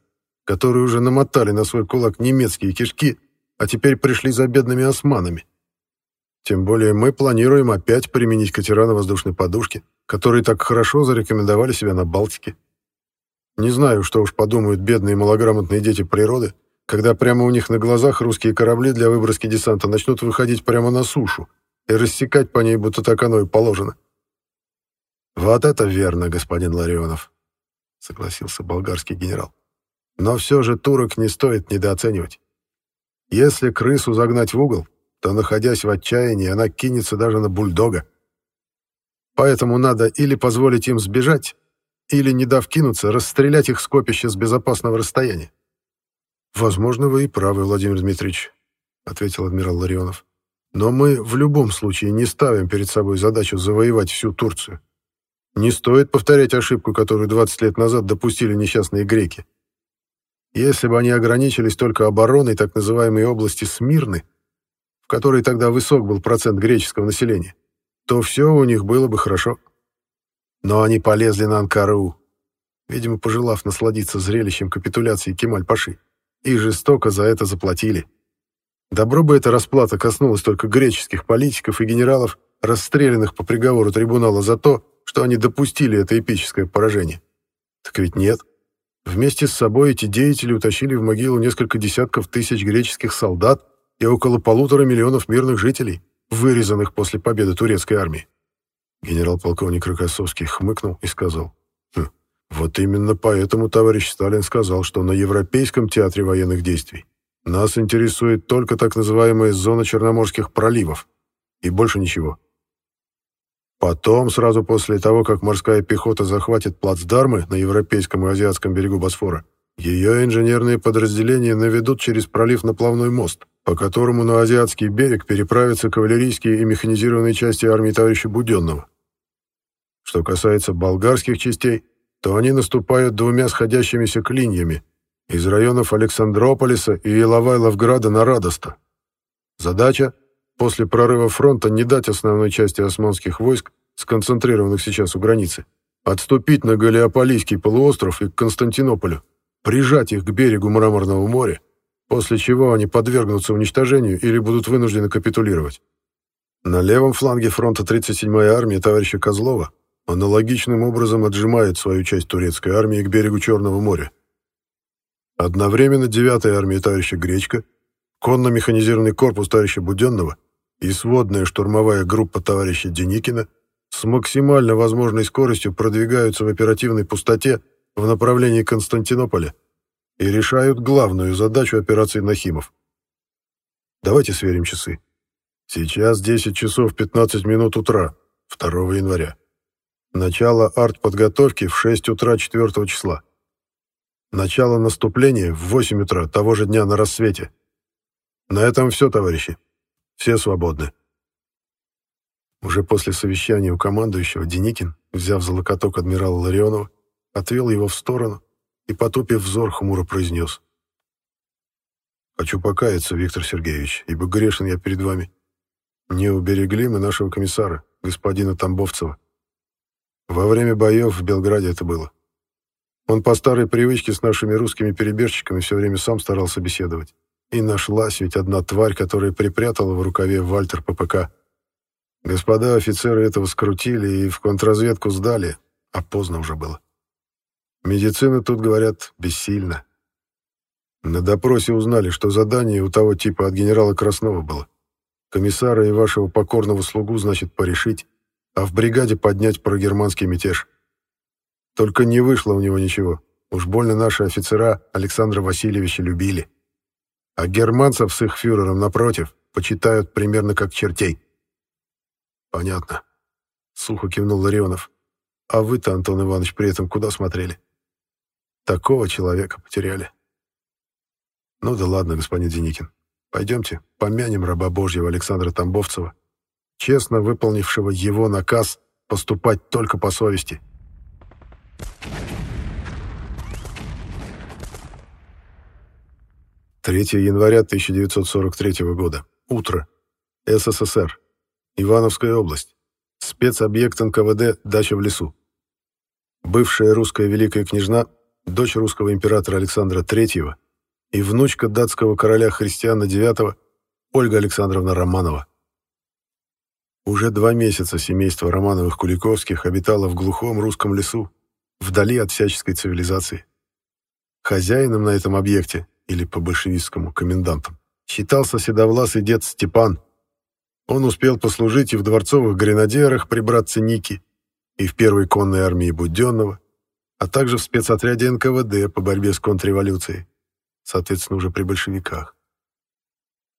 которые уже намотали на свой кулак немецкие кишки, а теперь пришли за бедными османами. Тем более мы планируем опять применить катера на воздушной подушке, которые так хорошо зарекомендовали себя на Балтике. Не знаю, что уж подумают бедные малограмотные дети природы, когда прямо у них на глазах русские корабли для выброски десанта начнут выходить прямо на сушу и рассекать по ней, будто так оно и положено. «Вот это верно, господин Ларионов», — согласился болгарский генерал. «Но все же турок не стоит недооценивать. Если крысу загнать в угол, то, находясь в отчаянии, она кинется даже на бульдога. Поэтому надо или позволить им сбежать, или, не дав кинуться, расстрелять их скопище с безопасного расстояния. «Возможно, вы и правы, Владимир Дмитриевич», — ответил адмирал Ларионов. «Но мы в любом случае не ставим перед собой задачу завоевать всю Турцию. Не стоит повторять ошибку, которую 20 лет назад допустили несчастные греки. Если бы они ограничились только обороной так называемой области Смирны, в которой тогда высок был процент греческого населения, то все у них было бы хорошо. Но они полезли на Анкару, видимо, пожелав насладиться зрелищем капитуляции Кемаль-Паши, и жестоко за это заплатили. Добро бы эта расплата коснулась только греческих политиков и генералов, расстрелянных по приговору трибунала за то, что они допустили это эпическое поражение. Так ведь нет. Вместе с собой эти деятели утащили в могилу несколько десятков тысяч греческих солдат и около полутора миллионов мирных жителей, вырезанных после победы турецкой армии. Генерал-полковник Рокоссовский хмыкнул и сказал, хм, «Вот именно поэтому товарищ Сталин сказал, что на Европейском театре военных действий нас интересует только так называемая зона Черноморских проливов, и больше ничего. Потом, сразу после того, как морская пехота захватит плацдармы на европейском и азиатском берегу Босфора, ее инженерные подразделения наведут через пролив наплавной мост, по которому на азиатский берег переправятся кавалерийские и механизированные части армии товарища Буденного. Что касается болгарских частей, то они наступают двумя сходящимися клиньями из районов Александрополиса и Иловайловграда на Радоста. Задача после прорыва фронта не дать основной части османских войск, сконцентрированных сейчас у границы, отступить на Галиополийский полуостров и к Константинополю, прижать их к берегу Мраморного моря, после чего они подвергнутся уничтожению или будут вынуждены капитулировать. На левом фланге фронта 37-я армия товарища Козлова аналогичным образом отжимает свою часть турецкой армии к берегу Черного моря. Одновременно 9-я армия товарища Гречка, конно-механизированный корпус товарища Буденного и сводная штурмовая группа товарища Деникина с максимально возможной скоростью продвигаются в оперативной пустоте в направлении Константинополя и решают главную задачу операции Нахимов. Давайте сверим часы. Сейчас 10 часов 15 минут утра, 2 января. Начало артподготовки в 6 утра 4 числа. Начало наступления в 8 утра того же дня на рассвете. На этом все, товарищи. Все свободны. Уже после совещания у командующего Деникин, взяв за локоток адмирала Ларионова, отвел его в сторону и, потупив взор, хмуро произнес. «Хочу покаяться, Виктор Сергеевич, ибо грешен я перед вами. Не уберегли мы нашего комиссара, господина Тамбовцева. Во время боев в Белграде это было. Он по старой привычке с нашими русскими перебежчиками все время сам старался беседовать. И нашлась ведь одна тварь, которая припрятала в рукаве Вальтер ППК. Господа офицеры этого скрутили и в контрразведку сдали, а поздно уже было. Медицина тут, говорят, бессильна. На допросе узнали, что задание у того типа от генерала Краснова было. Комиссара и вашего покорного слугу, значит, порешить, а в бригаде поднять прогерманский мятеж. Только не вышло у него ничего. Уж больно наши офицера Александра Васильевича любили а германцев с их фюрером, напротив, почитают примерно как чертей. Понятно. Сухо кивнул Ларионов. А вы-то, Антон Иванович, при этом куда смотрели? Такого человека потеряли. Ну да ладно, господин Деникин. Пойдемте, помянем раба Божьего Александра Тамбовцева, честно выполнившего его наказ поступать только по совести. Третье января 1943 года. Утро. СССР. Ивановская область. Спецобъект НКВД «Дача в лесу». Бывшая русская великая княжна, дочь русского императора Александра III и внучка датского короля Христиана IX Ольга Александровна Романова. Уже два месяца семейство Романовых-Куликовских обитало в глухом русском лесу, вдали от всяческой цивилизации. Хозяином на этом объекте, или по-большевистскому комендантом, считался седовласый дед Степан. Он успел послужить и в дворцовых гренадерах при братце Ники, и в первой конной армии Буденного, а также в спецотряде НКВД по борьбе с контрреволюцией соответственно, уже при большевиках.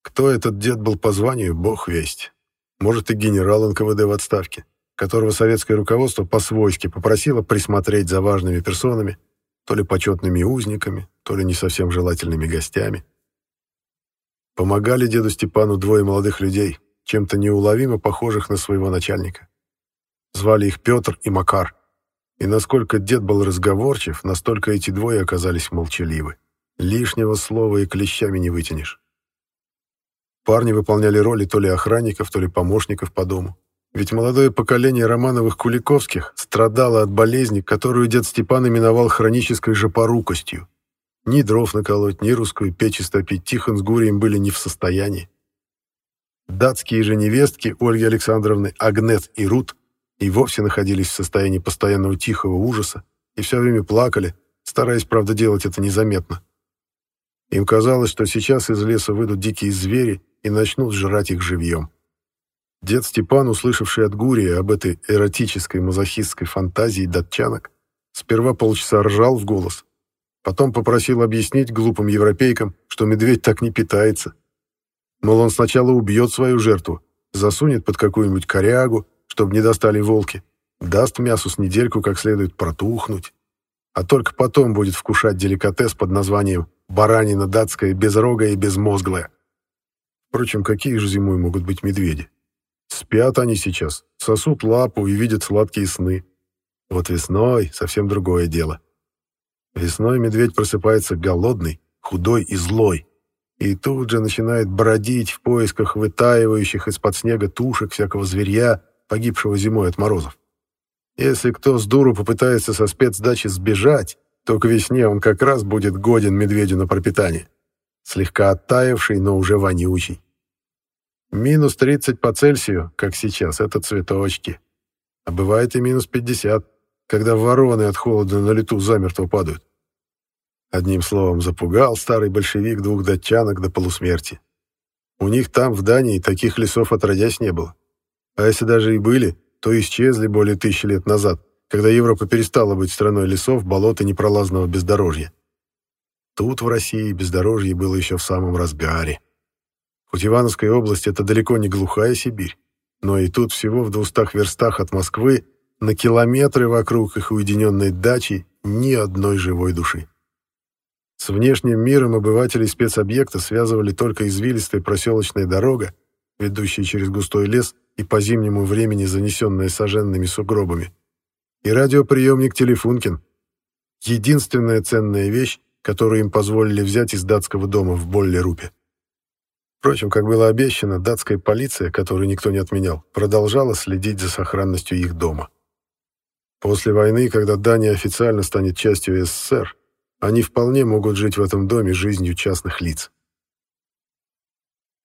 Кто этот дед был по званию, бог весть. Может, и генерал НКВД в отставке, которого советское руководство по-свойски попросило присмотреть за важными персонами, то ли почетными узниками, то ли не совсем желательными гостями. Помогали деду Степану двое молодых людей, чем-то неуловимо похожих на своего начальника. Звали их Петр и Макар. И насколько дед был разговорчив, настолько эти двое оказались молчаливы. Лишнего слова и клещами не вытянешь. Парни выполняли роли то ли охранников, то ли помощников по дому. Ведь молодое поколение Романовых-Куликовских страдало от болезни, которую дед Степан именовал хронической жопорукостью. Ни дров наколоть, ни русскую печь истопить Тихон с Гурием были не в состоянии. Датские же невестки Ольги Александровны Агнет и Рут и вовсе находились в состоянии постоянного тихого ужаса и все время плакали, стараясь, правда, делать это незаметно. Им казалось, что сейчас из леса выйдут дикие звери и начнут жрать их живьем. Дед Степан, услышавший от Гурия об этой эротической мазохистской фантазии датчанок, сперва полчаса ржал в голос, потом попросил объяснить глупым европейкам, что медведь так не питается. Мол, он сначала убьет свою жертву, засунет под какую-нибудь корягу, чтобы не достали волки, даст мясу с недельку как следует протухнуть, а только потом будет вкушать деликатес под названием Баранина датская, безрогая и безмозглая. Впрочем, какие же зимой могут быть медведи? Спят они сейчас, сосут лапу и видят сладкие сны. Вот весной совсем другое дело. Весной медведь просыпается голодный, худой и злой, и тут же начинает бродить в поисках вытаивающих из-под снега тушек всякого зверья, погибшего зимой от морозов. Если кто с дуру попытается со спецдачи сбежать, то к весне он как раз будет годен медведю на пропитание. Слегка оттаивший, но уже вонючий. Минус 30 по Цельсию, как сейчас, это цветочки. А бывает и минус 50, когда вороны от холода на лету замертво падают. Одним словом, запугал старый большевик двух датчанок до полусмерти. У них там, в Дании, таких лесов отродясь не было. А если даже и были, то исчезли более тысячи лет назад, когда Европа перестала быть страной лесов, болот и непролазного бездорожья. Тут, в России, бездорожье было еще в самом разгаре. Хоть Ивановская область — это далеко не глухая Сибирь, но и тут всего в двухстах верстах от Москвы на километры вокруг их уединенной дачи ни одной живой души. С внешним миром обывателей спецобъекта связывали только извилистая проселочная дорога, ведущая через густой лес и по зимнему времени занесенная соженными сугробами, и радиоприемник «Телефункин». Единственная ценная вещь, которую им позволили взять из датского дома в Болле-Рупе. Впрочем, как было обещано, датская полиция, которую никто не отменял, продолжала следить за сохранностью их дома. После войны, когда Дания официально станет частью СССР, они вполне могут жить в этом доме жизнью частных лиц.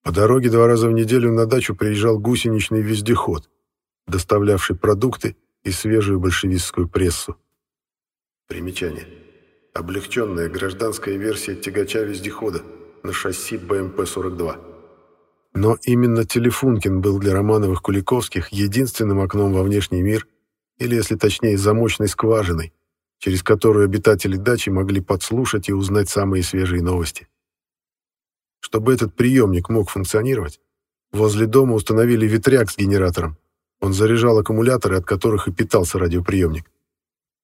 По дороге два раза в неделю на дачу приезжал гусеничный вездеход, доставлявший продукты и свежую большевистскую прессу. Примечание. Облегченная гражданская версия тягача-вездехода на шасси БМП-42. Но именно Телефункин был для Романовых-Куликовских единственным окном во внешний мир, или, если точнее, замочной скважиной, через которую обитатели дачи могли подслушать и узнать самые свежие новости. Чтобы этот приемник мог функционировать, возле дома установили ветряк с генератором, он заряжал аккумуляторы, от которых и питался радиоприемник.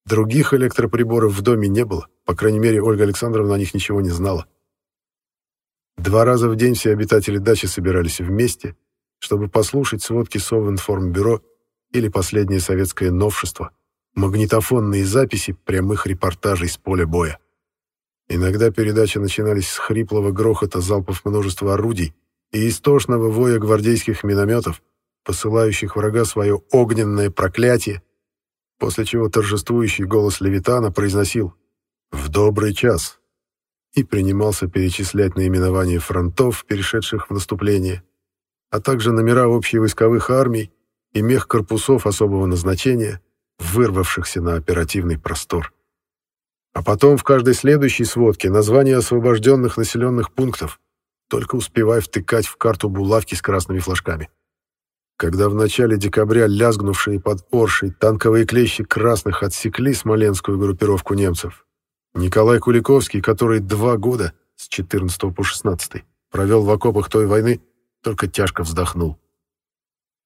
Других электроприборов в доме не было, по крайней мере, Ольга Александровна о них ничего не знала. Два раза в день все обитатели дачи собирались вместе, чтобы послушать сводки Совинформбюро или последнее советское новшество — магнитофонные записи прямых репортажей с поля боя. Иногда передачи начинались с хриплого грохота залпов множества орудий и истошного воя гвардейских минометов, посылающих врага свое огненное проклятие, после чего торжествующий голос Левитана произносил «В добрый час!» и принимался перечислять наименования фронтов, перешедших в наступление, а также номера общевойсковых армий и мех корпусов особого назначения, вырвавшихся на оперативный простор. А потом в каждой следующей сводке названия освобожденных населенных пунктов, только успевая втыкать в карту булавки с красными флажками. Когда в начале декабря лязгнувшие под Оршей танковые клещи красных отсекли смоленскую группировку немцев, Николай Куликовский, который два года, с 14 по 16, провел в окопах той войны, только тяжко вздохнул.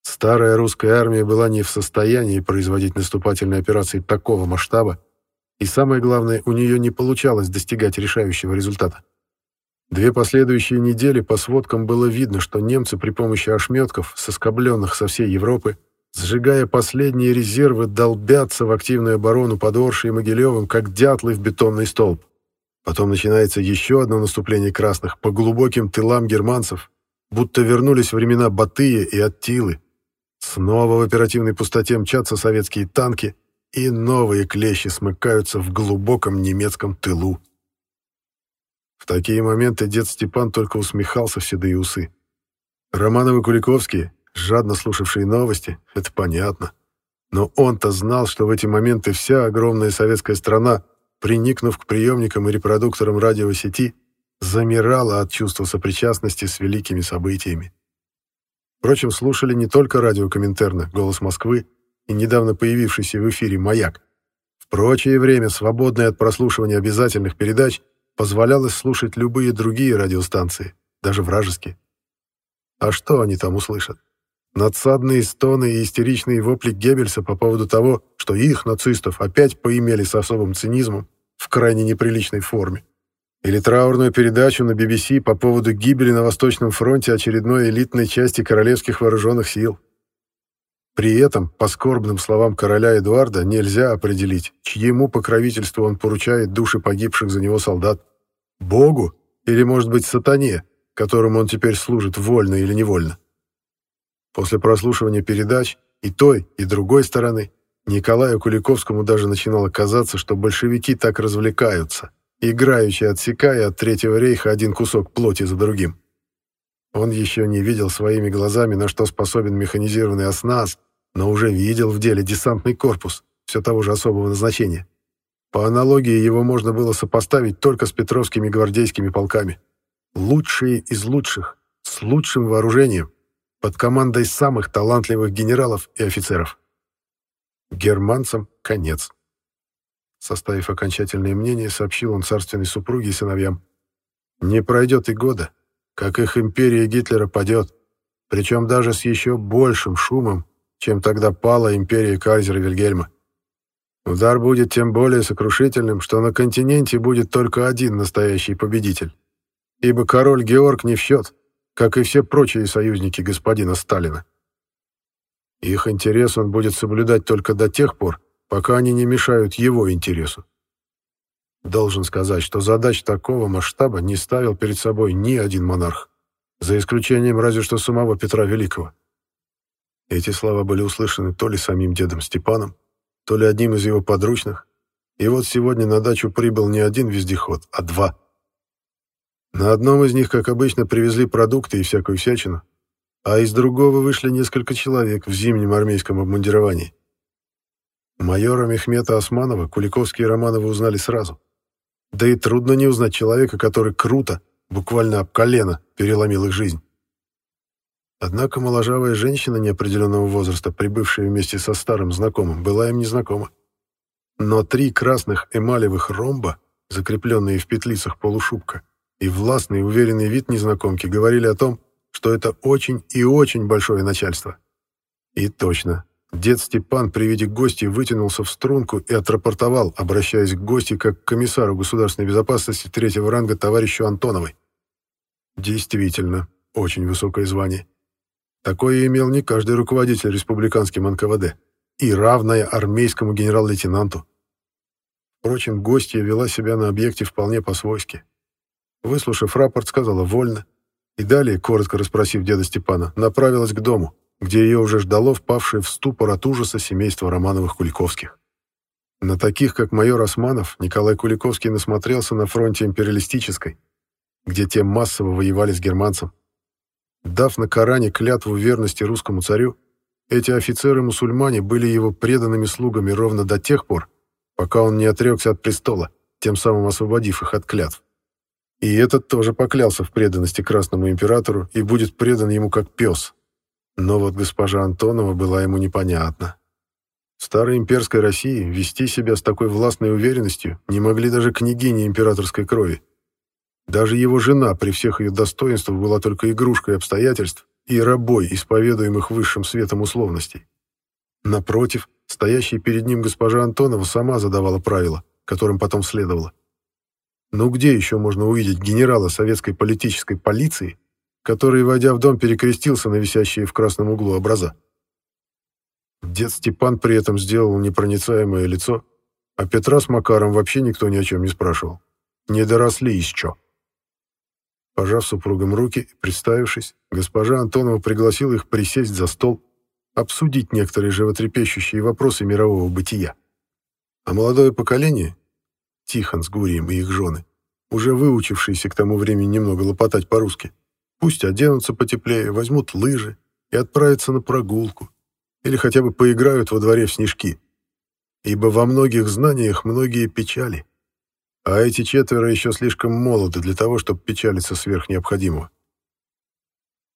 Старая русская армия была не в состоянии производить наступательные операции такого масштаба, и самое главное, у нее не получалось достигать решающего результата. Две последующие недели по сводкам было видно, что немцы при помощи ошметков, соскобленных со всей Европы, сжигая последние резервы, долбятся в активную оборону под Оршей и Могилевым, как дятлы в бетонный столб. Потом начинается еще одно наступление красных по глубоким тылам германцев, будто вернулись времена Батыя и Аттилы. Снова в оперативной пустоте мчатся советские танки — и новые клещи смыкаются в глубоком немецком тылу. В такие моменты дед Степан только усмехался в седые усы. Романовы Куликовские, жадно слушавшие новости, это понятно. Но он-то знал, что в эти моменты вся огромная советская страна, приникнув к приемникам и репродукторам радиосети, замирала от чувства сопричастности с великими событиями. Впрочем, слушали не только радио Коминтерна, «Голос Москвы», и недавно появившийся в эфире «Маяк». В прочее время, свободное от прослушивания обязательных передач, позволялось слушать любые другие радиостанции, даже вражеские. А что они там услышат? Надсадные стоны и истеричные вопли Геббельса по поводу того, что их, нацистов, опять поимели с особым цинизмом в крайне неприличной форме. Или траурную передачу на BBC по поводу гибели на Восточном фронте очередной элитной части Королевских вооруженных сил. При этом, по скорбным словам короля Эдуарда, нельзя определить, чьему покровительству он поручает души погибших за него солдат. Богу или, может быть, сатане, которому он теперь служит вольно или невольно. После прослушивания передач и той, и другой стороны, Николаю Куликовскому даже начинало казаться, что большевики так развлекаются, играючи отсекая от Третьего рейха один кусок плоти за другим. Он еще не видел своими глазами, на что способен механизированный осназ, но уже видел в деле десантный корпус, все того же особого назначения. По аналогии его можно было сопоставить только с петровскими гвардейскими полками. Лучшие из лучших, с лучшим вооружением, под командой самых талантливых генералов и офицеров. Германцам конец. Составив окончательное мнение, сообщил он царственной супруге и сыновьям. Не пройдет и года, как их империя Гитлера падет, причем даже с еще большим шумом чем тогда пала империя кайзера Вильгельма. Удар будет тем более сокрушительным, что на континенте будет только один настоящий победитель. Ибо король Георг не в счет, как и все прочие союзники господина Сталина. Их интерес он будет соблюдать только до тех пор, пока они не мешают его интересу. Должен сказать, что задач такого масштаба не ставил перед собой ни один монарх, за исключением разве что самого Петра Великого. Эти слова были услышаны то ли самим дедом Степаном, то ли одним из его подручных, и вот сегодня на дачу прибыл не один вездеход, а два. На одном из них, как обычно, привезли продукты и всякую всячину, а из другого вышли несколько человек в зимнем армейском обмундировании. Майора Мехмета Османова Куликовские и Романовы узнали сразу. Да и трудно не узнать человека, который круто, буквально об колено, переломил их жизнь. Однако моложавая женщина неопределенного возраста, прибывшая вместе со старым знакомым, была им незнакома. Но три красных эмалевых ромба, закрепленные в петлицах полушубка, и властный уверенный вид незнакомки говорили о том, что это очень и очень большое начальство. И точно, дед Степан при виде гостей вытянулся в струнку и отрапортовал, обращаясь к гости как к комиссару государственной безопасности третьего ранга товарищу Антоновой. Действительно, очень высокое звание. Такое имел не каждый руководитель республиканским НКВД и равное армейскому генерал-лейтенанту. Впрочем, гостья вела себя на объекте вполне по-свойски. Выслушав рапорт, сказала «вольно», и далее, коротко расспросив деда Степана, направилась к дому, где ее уже ждало впавшее в ступор от ужаса семейство Романовых-Куликовских. На таких, как майор Османов, Николай Куликовский насмотрелся на фронте империалистической, где те массово воевали с германцем. Дав на Коране клятву верности русскому царю, эти офицеры-мусульмане были его преданными слугами ровно до тех пор, пока он не отрекся от престола, тем самым освободив их от клятв. И этот тоже поклялся в преданности Красному императору и будет предан ему как пес. Но вот госпожа Антонова была ему непонятна. В старой имперской России вести себя с такой властной уверенностью не могли даже княгини императорской крови. Даже его жена при всех ее достоинствах была только игрушкой обстоятельств и рабой исповедуемых высшим светом условностей. Напротив, стоящая перед ним госпожа Антонова сама задавала правила, которым потом следовало. Ну где еще можно увидеть генерала советской политической полиции, который, войдя в дом, перекрестился на висящие в красном углу образа? Дед Степан при этом сделал непроницаемое лицо, а Петра с Макаром вообще никто ни о чем не спрашивал. Не доросли еще. Пожав супругам руки и представившись, госпожа Антонова пригласила их присесть за стол, обсудить некоторые животрепещущие вопросы мирового бытия. А молодое поколение, Тихон с Гурием и их жены, уже выучившиеся к тому времени немного лопотать по-русски, пусть оденутся потеплее, возьмут лыжи и отправятся на прогулку, или хотя бы поиграют во дворе в снежки, ибо во многих знаниях многие печали, а эти четверо еще слишком молоды для того, чтобы печалиться сверх необходимого.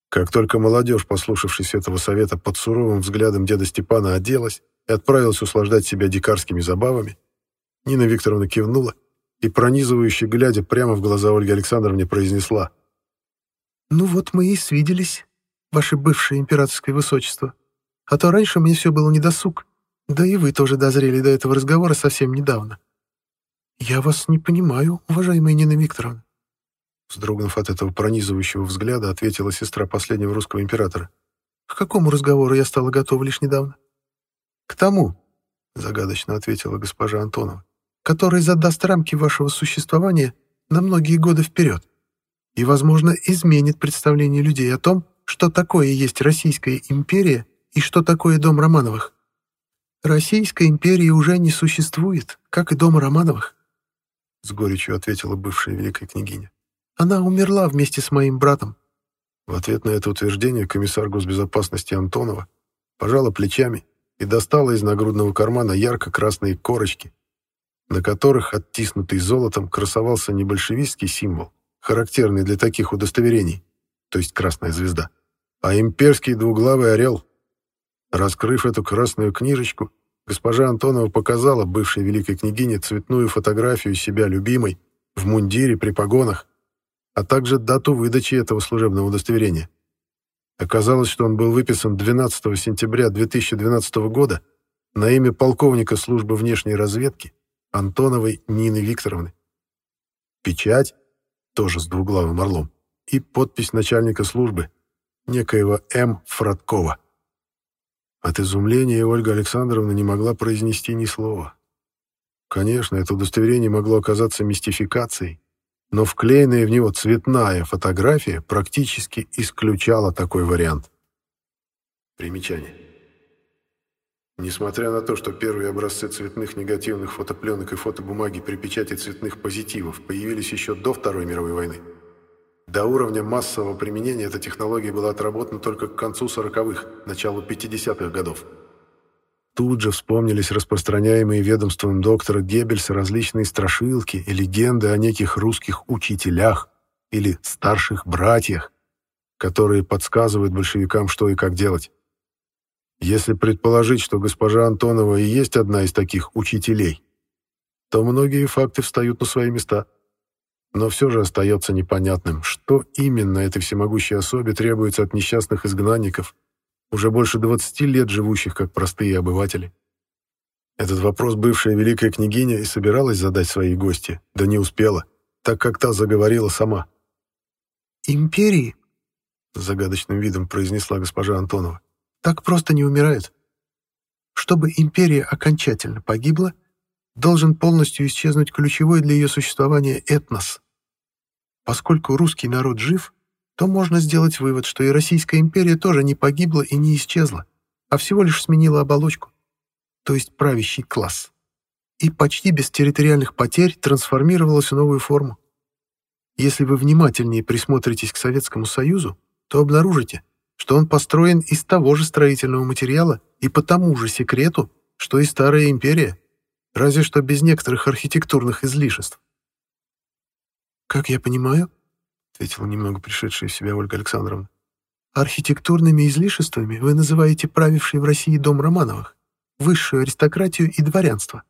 Как только молодежь, послушавшись этого совета под суровым взглядом деда Степана, оделась и отправилась услаждать себя дикарскими забавами, Нина Викторовна кивнула и, пронизывающе глядя прямо в глаза Ольге Александровне, произнесла. «Ну вот мы и свиделись, ваше бывшее императорское высочество. А то раньше мне все было недосуг, да и вы тоже дозрели до этого разговора совсем недавно. Я вас не понимаю, уважаемая Нина Викторовна. Вздрогнув от этого пронизывающего взгляда, ответила сестра последнего русского императора. «К какому разговору я стала готова лишь недавно?» «К тому», — загадочно ответила госпожа Антонова, «который задаст рамки вашего существования на многие годы вперед и, возможно, изменит представление людей о том, что такое есть Российская империя и что такое дом Романовых. Российской империи уже не существует, как и дом Романовых», — с горечью ответила бывшая великая княгиня. Она умерла вместе с моим братом». В ответ на это утверждение комиссар госбезопасности Антонова пожала плечами и достала из нагрудного кармана ярко-красные корочки, на которых, оттиснутый золотом, красовался небольшевистский символ, характерный для таких удостоверений, то есть красная звезда, а имперский двуглавый орел. Раскрыв эту красную книжечку, госпожа Антонова показала бывшей великой княгине цветную фотографию себя любимой в мундире при погонах, а также дату выдачи этого служебного удостоверения. Оказалось, что он был выписан 12 сентября 2012 года на имя полковника службы внешней разведки Антоновой Нины Викторовны. Печать, тоже с двуглавым орлом, и подпись начальника службы, некоего М. Фродкова. От изумления Ольга Александровна не могла произнести ни слова. Конечно, это удостоверение могло оказаться мистификацией, но вклеенная в него цветная фотография практически исключала такой вариант. Примечание. Несмотря на то, что первые образцы цветных негативных фотопленок и фотобумаги при печати цветных позитивов появились еще до Второй мировой войны, до уровня массового применения эта технология была отработана только к концу 40-х, началу 50-х годов. Тут же вспомнились распространяемые ведомством доктора Геббельса различные страшилки и легенды о неких русских учителях или старших братьях, которые подсказывают большевикам, что и как делать. Если предположить, что госпожа Антонова и есть одна из таких учителей, то многие факты встают на свои места. Но все же остается непонятным, что именно этой всемогущей особе требуется от несчастных изгнанников, уже больше 20 лет живущих как простые обыватели. Этот вопрос бывшая великая княгиня и собиралась задать своей гости, да не успела, так как та заговорила сама. «Империи», — загадочным видом произнесла госпожа Антонова, — «так просто не умирают. Чтобы империя окончательно погибла, должен полностью исчезнуть ключевой для ее существования этнос. Поскольку русский народ жив, то можно сделать вывод, что и Российская империя тоже не погибла и не исчезла, а всего лишь сменила оболочку, то есть правящий класс, и почти без территориальных потерь трансформировалась в новую форму. Если вы внимательнее присмотритесь к Советскому Союзу, то обнаружите, что он построен из того же строительного материала и по тому же секрету, что и Старая империя, разве что без некоторых архитектурных излишеств. «Как я понимаю», — ответила немного пришедшая в себя Ольга Александровна, «архитектурными излишествами вы называете правивший в России дом Романовых, высшую аристократию и дворянство».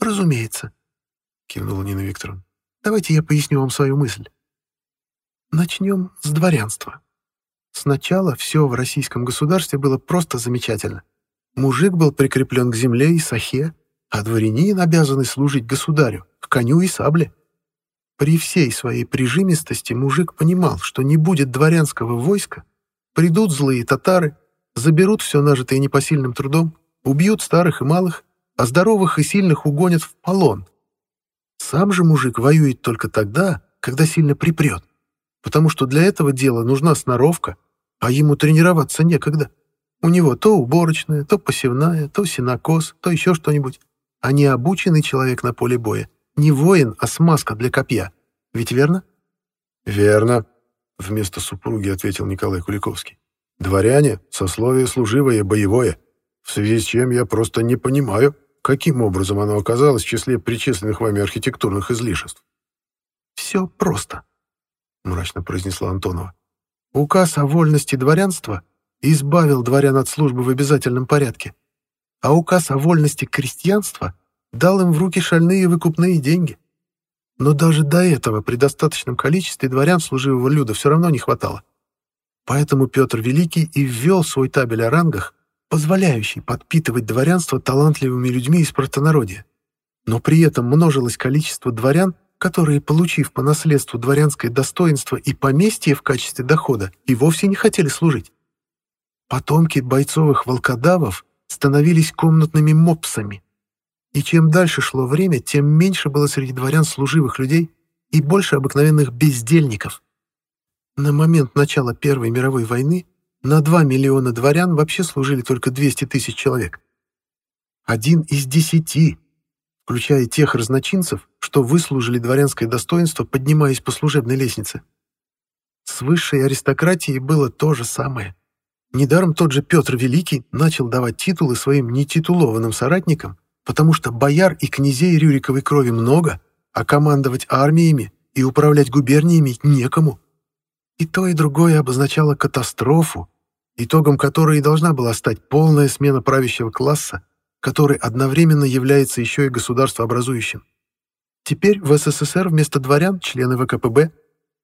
«Разумеется», — кивнула Нина Викторовна. «Давайте я поясню вам свою мысль. Начнем с дворянства. Сначала все в российском государстве было просто замечательно. Мужик был прикреплен к земле и сахе, а дворянин обязанный служить государю, к коню и сабле. При всей своей прижимистости мужик понимал, что не будет дворянского войска, придут злые татары, заберут все нажитое непосильным трудом, убьют старых и малых, а здоровых и сильных угонят в полон. Сам же мужик воюет только тогда, когда сильно припрет, потому что для этого дела нужна сноровка, а ему тренироваться некогда. У него то уборочная, то посевная, то сенокос, то еще что-нибудь а не обученный человек на поле боя. Не воин, а смазка для копья. Ведь верно? Верно, вместо супруги ответил Николай Куликовский. Дворяне — сословие служивое, боевое, в связи с чем я просто не понимаю, каким образом оно оказалось в числе причисленных вами архитектурных излишеств. «Все просто», — мрачно произнесла Антонова. «Указ о вольности дворянства избавил дворян от службы в обязательном порядке а указ о вольности крестьянства дал им в руки шальные выкупные деньги. Но даже до этого при достаточном количестве дворян служивого люда все равно не хватало. Поэтому Петр Великий и ввел свой табель о рангах, позволяющий подпитывать дворянство талантливыми людьми из простонародья. Но при этом множилось количество дворян, которые, получив по наследству дворянское достоинство и поместье в качестве дохода, и вовсе не хотели служить. Потомки бойцовых волкодавов становились комнатными мопсами. И чем дальше шло время, тем меньше было среди дворян служивых людей и больше обыкновенных бездельников. На момент начала Первой мировой войны на 2 миллиона дворян вообще служили только 200 тысяч человек. Один из десяти, включая тех разночинцев, что выслужили дворянское достоинство, поднимаясь по служебной лестнице. С высшей аристократией было то же самое. Недаром тот же Петр Великий начал давать титулы своим нетитулованным соратникам, потому что бояр и князей Рюриковой крови много, а командовать армиями и управлять губерниями некому. И то, и другое обозначало катастрофу, итогом которой должна была стать полная смена правящего класса, который одновременно является еще и государствообразующим. Теперь в СССР вместо дворян — члены ВКПБ,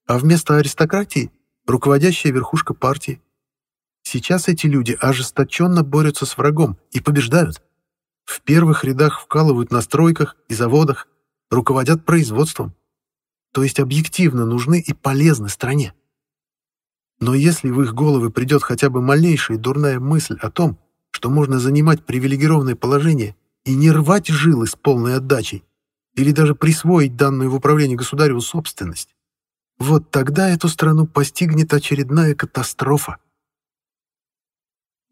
а вместо аристократии — руководящая верхушка партии. Сейчас эти люди ожесточенно борются с врагом и побеждают. В первых рядах вкалывают на стройках и заводах, руководят производством. То есть объективно нужны и полезны стране. Но если в их головы придет хотя бы малейшая дурная мысль о том, что можно занимать привилегированное положение и не рвать жилы с полной отдачей, или даже присвоить данную в управлении государеву собственность, вот тогда эту страну постигнет очередная катастрофа.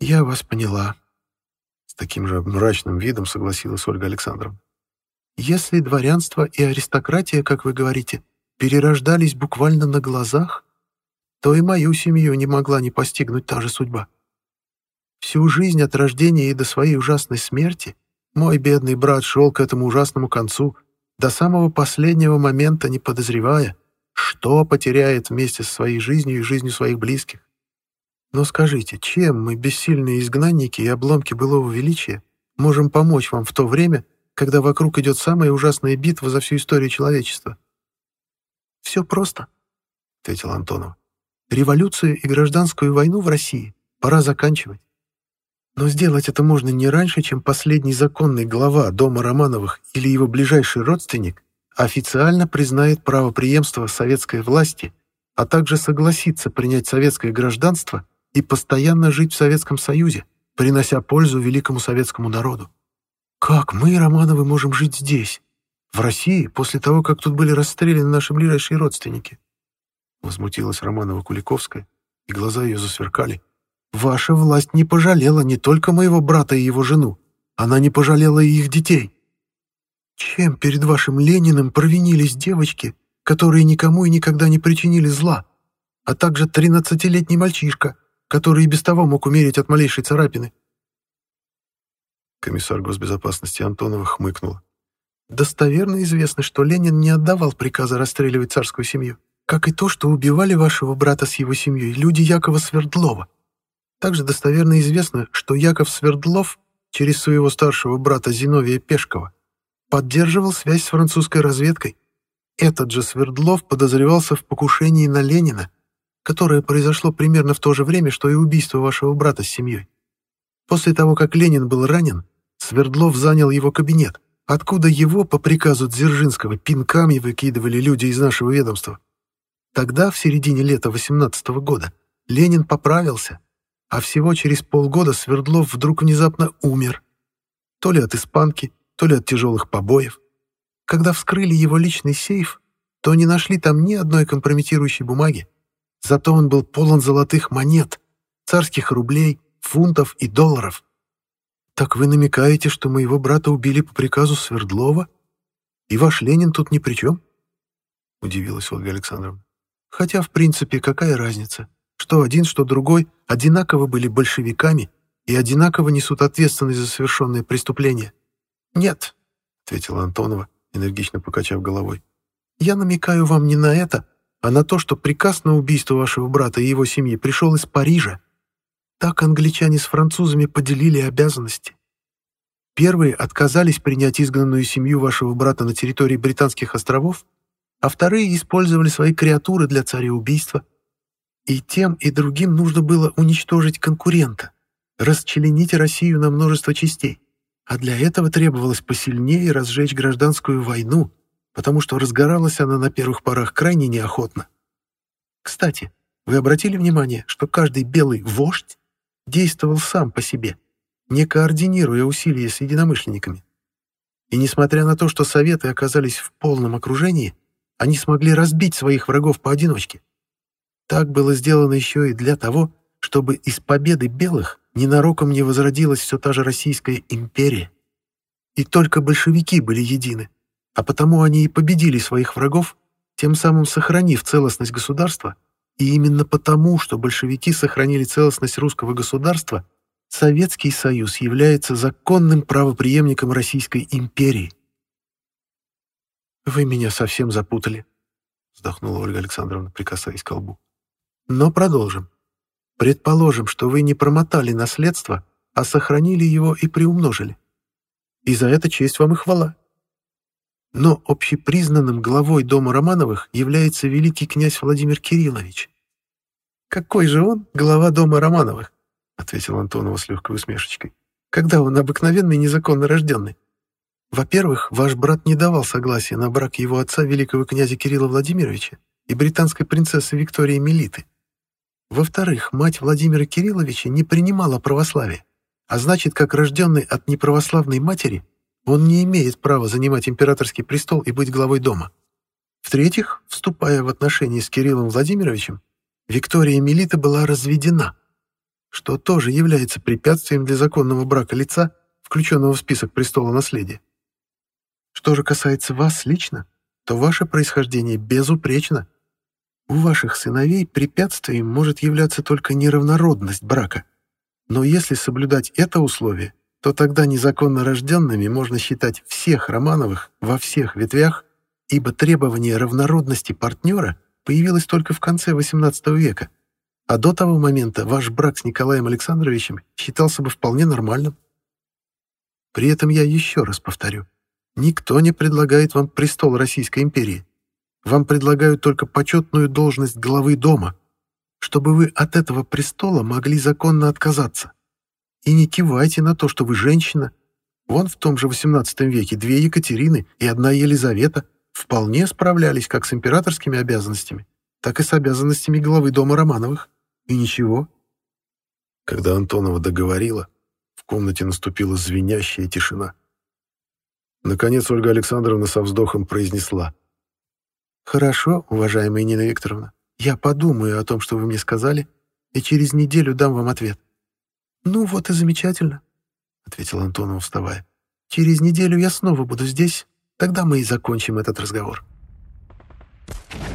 «Я вас поняла», — с таким же мрачным видом согласилась Ольга Александровна. «Если дворянство и аристократия, как вы говорите, перерождались буквально на глазах, то и мою семью не могла не постигнуть та же судьба. Всю жизнь от рождения и до своей ужасной смерти мой бедный брат шел к этому ужасному концу, до самого последнего момента не подозревая, что потеряет вместе со своей жизнью и жизнью своих близких. Но скажите, чем мы, бессильные изгнанники и обломки былого величия, можем помочь вам в то время, когда вокруг идет самая ужасная битва за всю историю человечества? «Все просто», — ответил Антонов. «Революцию и гражданскую войну в России пора заканчивать. Но сделать это можно не раньше, чем последний законный глава дома Романовых или его ближайший родственник официально признает право преемства советской власти а также согласиться принять советское гражданство и постоянно жить в Советском Союзе, принося пользу великому советскому народу. Как мы, Романовы, можем жить здесь, в России, после того, как тут были расстреляны наши ближайшие родственники? Возмутилась Романова-Куликовская, и глаза ее засверкали. Ваша власть не пожалела не только моего брата и его жену, она не пожалела и их детей. Чем перед вашим Лениным провинились девочки, которые никому и никогда не причинили зла, а также тринадцатилетний мальчишка, который и без того мог умереть от малейшей царапины?» Комиссар госбезопасности Антонова хмыкнула. «Достоверно известно, что Ленин не отдавал приказа расстреливать царскую семью, как и то, что убивали вашего брата с его семьей люди Якова Свердлова. Также достоверно известно, что Яков Свердлов через своего старшего брата Зиновия Пешкова поддерживал связь с французской разведкой. Этот же Свердлов подозревался в покушении на Ленина, которое произошло примерно в то же время, что и убийство вашего брата с семьей. После того, как Ленин был ранен, Свердлов занял его кабинет, откуда его по приказу Дзержинского пинками выкидывали люди из нашего ведомства. Тогда, в середине лета 18 -го года, Ленин поправился, а всего через полгода Свердлов вдруг внезапно умер. То ли от испанки, то ли от тяжелых побоев. Когда вскрыли его личный сейф, то не нашли там ни одной компрометирующей бумаги. Зато он был полон золотых монет, царских рублей, фунтов и долларов. Так вы намекаете, что моего брата убили по приказу Свердлова? И ваш Ленин тут ни при чем? Удивилась Ольга Александровна. Хотя, в принципе, какая разница? Что один, что другой одинаково были большевиками и одинаково несут ответственность за совершенные преступления. «Нет», — ответила Антонова, энергично покачав головой. «Я намекаю вам не на это, а на то, что приказ на убийство вашего брата и его семьи пришел из Парижа. Так англичане с французами поделили обязанности. Первые отказались принять изгнанную семью вашего брата на территории Британских островов, а вторые использовали свои креатуры для цареубийства. И тем, и другим нужно было уничтожить конкурента, расчленить Россию на множество частей. А для этого требовалось посильнее разжечь гражданскую войну, потому что разгоралась она на первых порах крайне неохотно. Кстати, вы обратили внимание, что каждый белый вождь действовал сам по себе, не координируя усилия с единомышленниками. И несмотря на то, что Советы оказались в полном окружении, они смогли разбить своих врагов поодиночке. Так было сделано еще и для того, чтобы из победы белых ненароком не возродилась все та же Российская империя. И только большевики были едины, а потому они и победили своих врагов, тем самым сохранив целостность государства, и именно потому, что большевики сохранили целостность русского государства, Советский Союз является законным правопреемником Российской империи. «Вы меня совсем запутали», — вздохнула Ольга Александровна, прикасаясь к колбу. Но продолжим. Предположим, что вы не промотали наследство, а сохранили его и приумножили. И за это честь вам и хвала. Но общепризнанным главой дома Романовых является великий князь Владимир Кириллович. «Какой же он глава дома Романовых?» — ответил Антонова с легкой усмешечкой. «Когда он обыкновенный незаконно рожденный? Во-первых, ваш брат не давал согласия на брак его отца, великого князя Кирилла Владимировича, и британской принцессы Виктории Мелиты. Во-вторых, мать Владимира Кирилловича не принимала православие, а значит, как рожденный от неправославной матери, он не имеет права занимать императорский престол и быть главой дома. В-третьих, вступая в отношения с Кириллом Владимировичем, Виктория Мелита была разведена, что тоже является препятствием для законного брака лица, включенного в список престола наследия. Что же касается вас лично, то ваше происхождение безупречно, у ваших сыновей препятствием может являться только неравнородность брака. Но если соблюдать это условие, то тогда незаконно рожденными можно считать всех Романовых во всех ветвях, ибо требование равнородности партнера появилось только в конце XVIII века, а до того момента ваш брак с Николаем Александровичем считался бы вполне нормальным. При этом я еще раз повторю, никто не предлагает вам престол Российской империи. Вам предлагают только почетную должность главы дома, чтобы вы от этого престола могли законно отказаться. И не кивайте на то, что вы женщина. Вон в том же XVIII веке две Екатерины и одна Елизавета вполне справлялись как с императорскими обязанностями, так и с обязанностями главы дома Романовых. И ничего. Когда Антонова договорила, в комнате наступила звенящая тишина. Наконец Ольга Александровна со вздохом произнесла. «Хорошо, уважаемая Нина Викторовна, я подумаю о том, что вы мне сказали, и через неделю дам вам ответ». «Ну вот и замечательно», — ответил Антонов, вставая. «Через неделю я снова буду здесь. Тогда мы и закончим этот разговор». Thank you.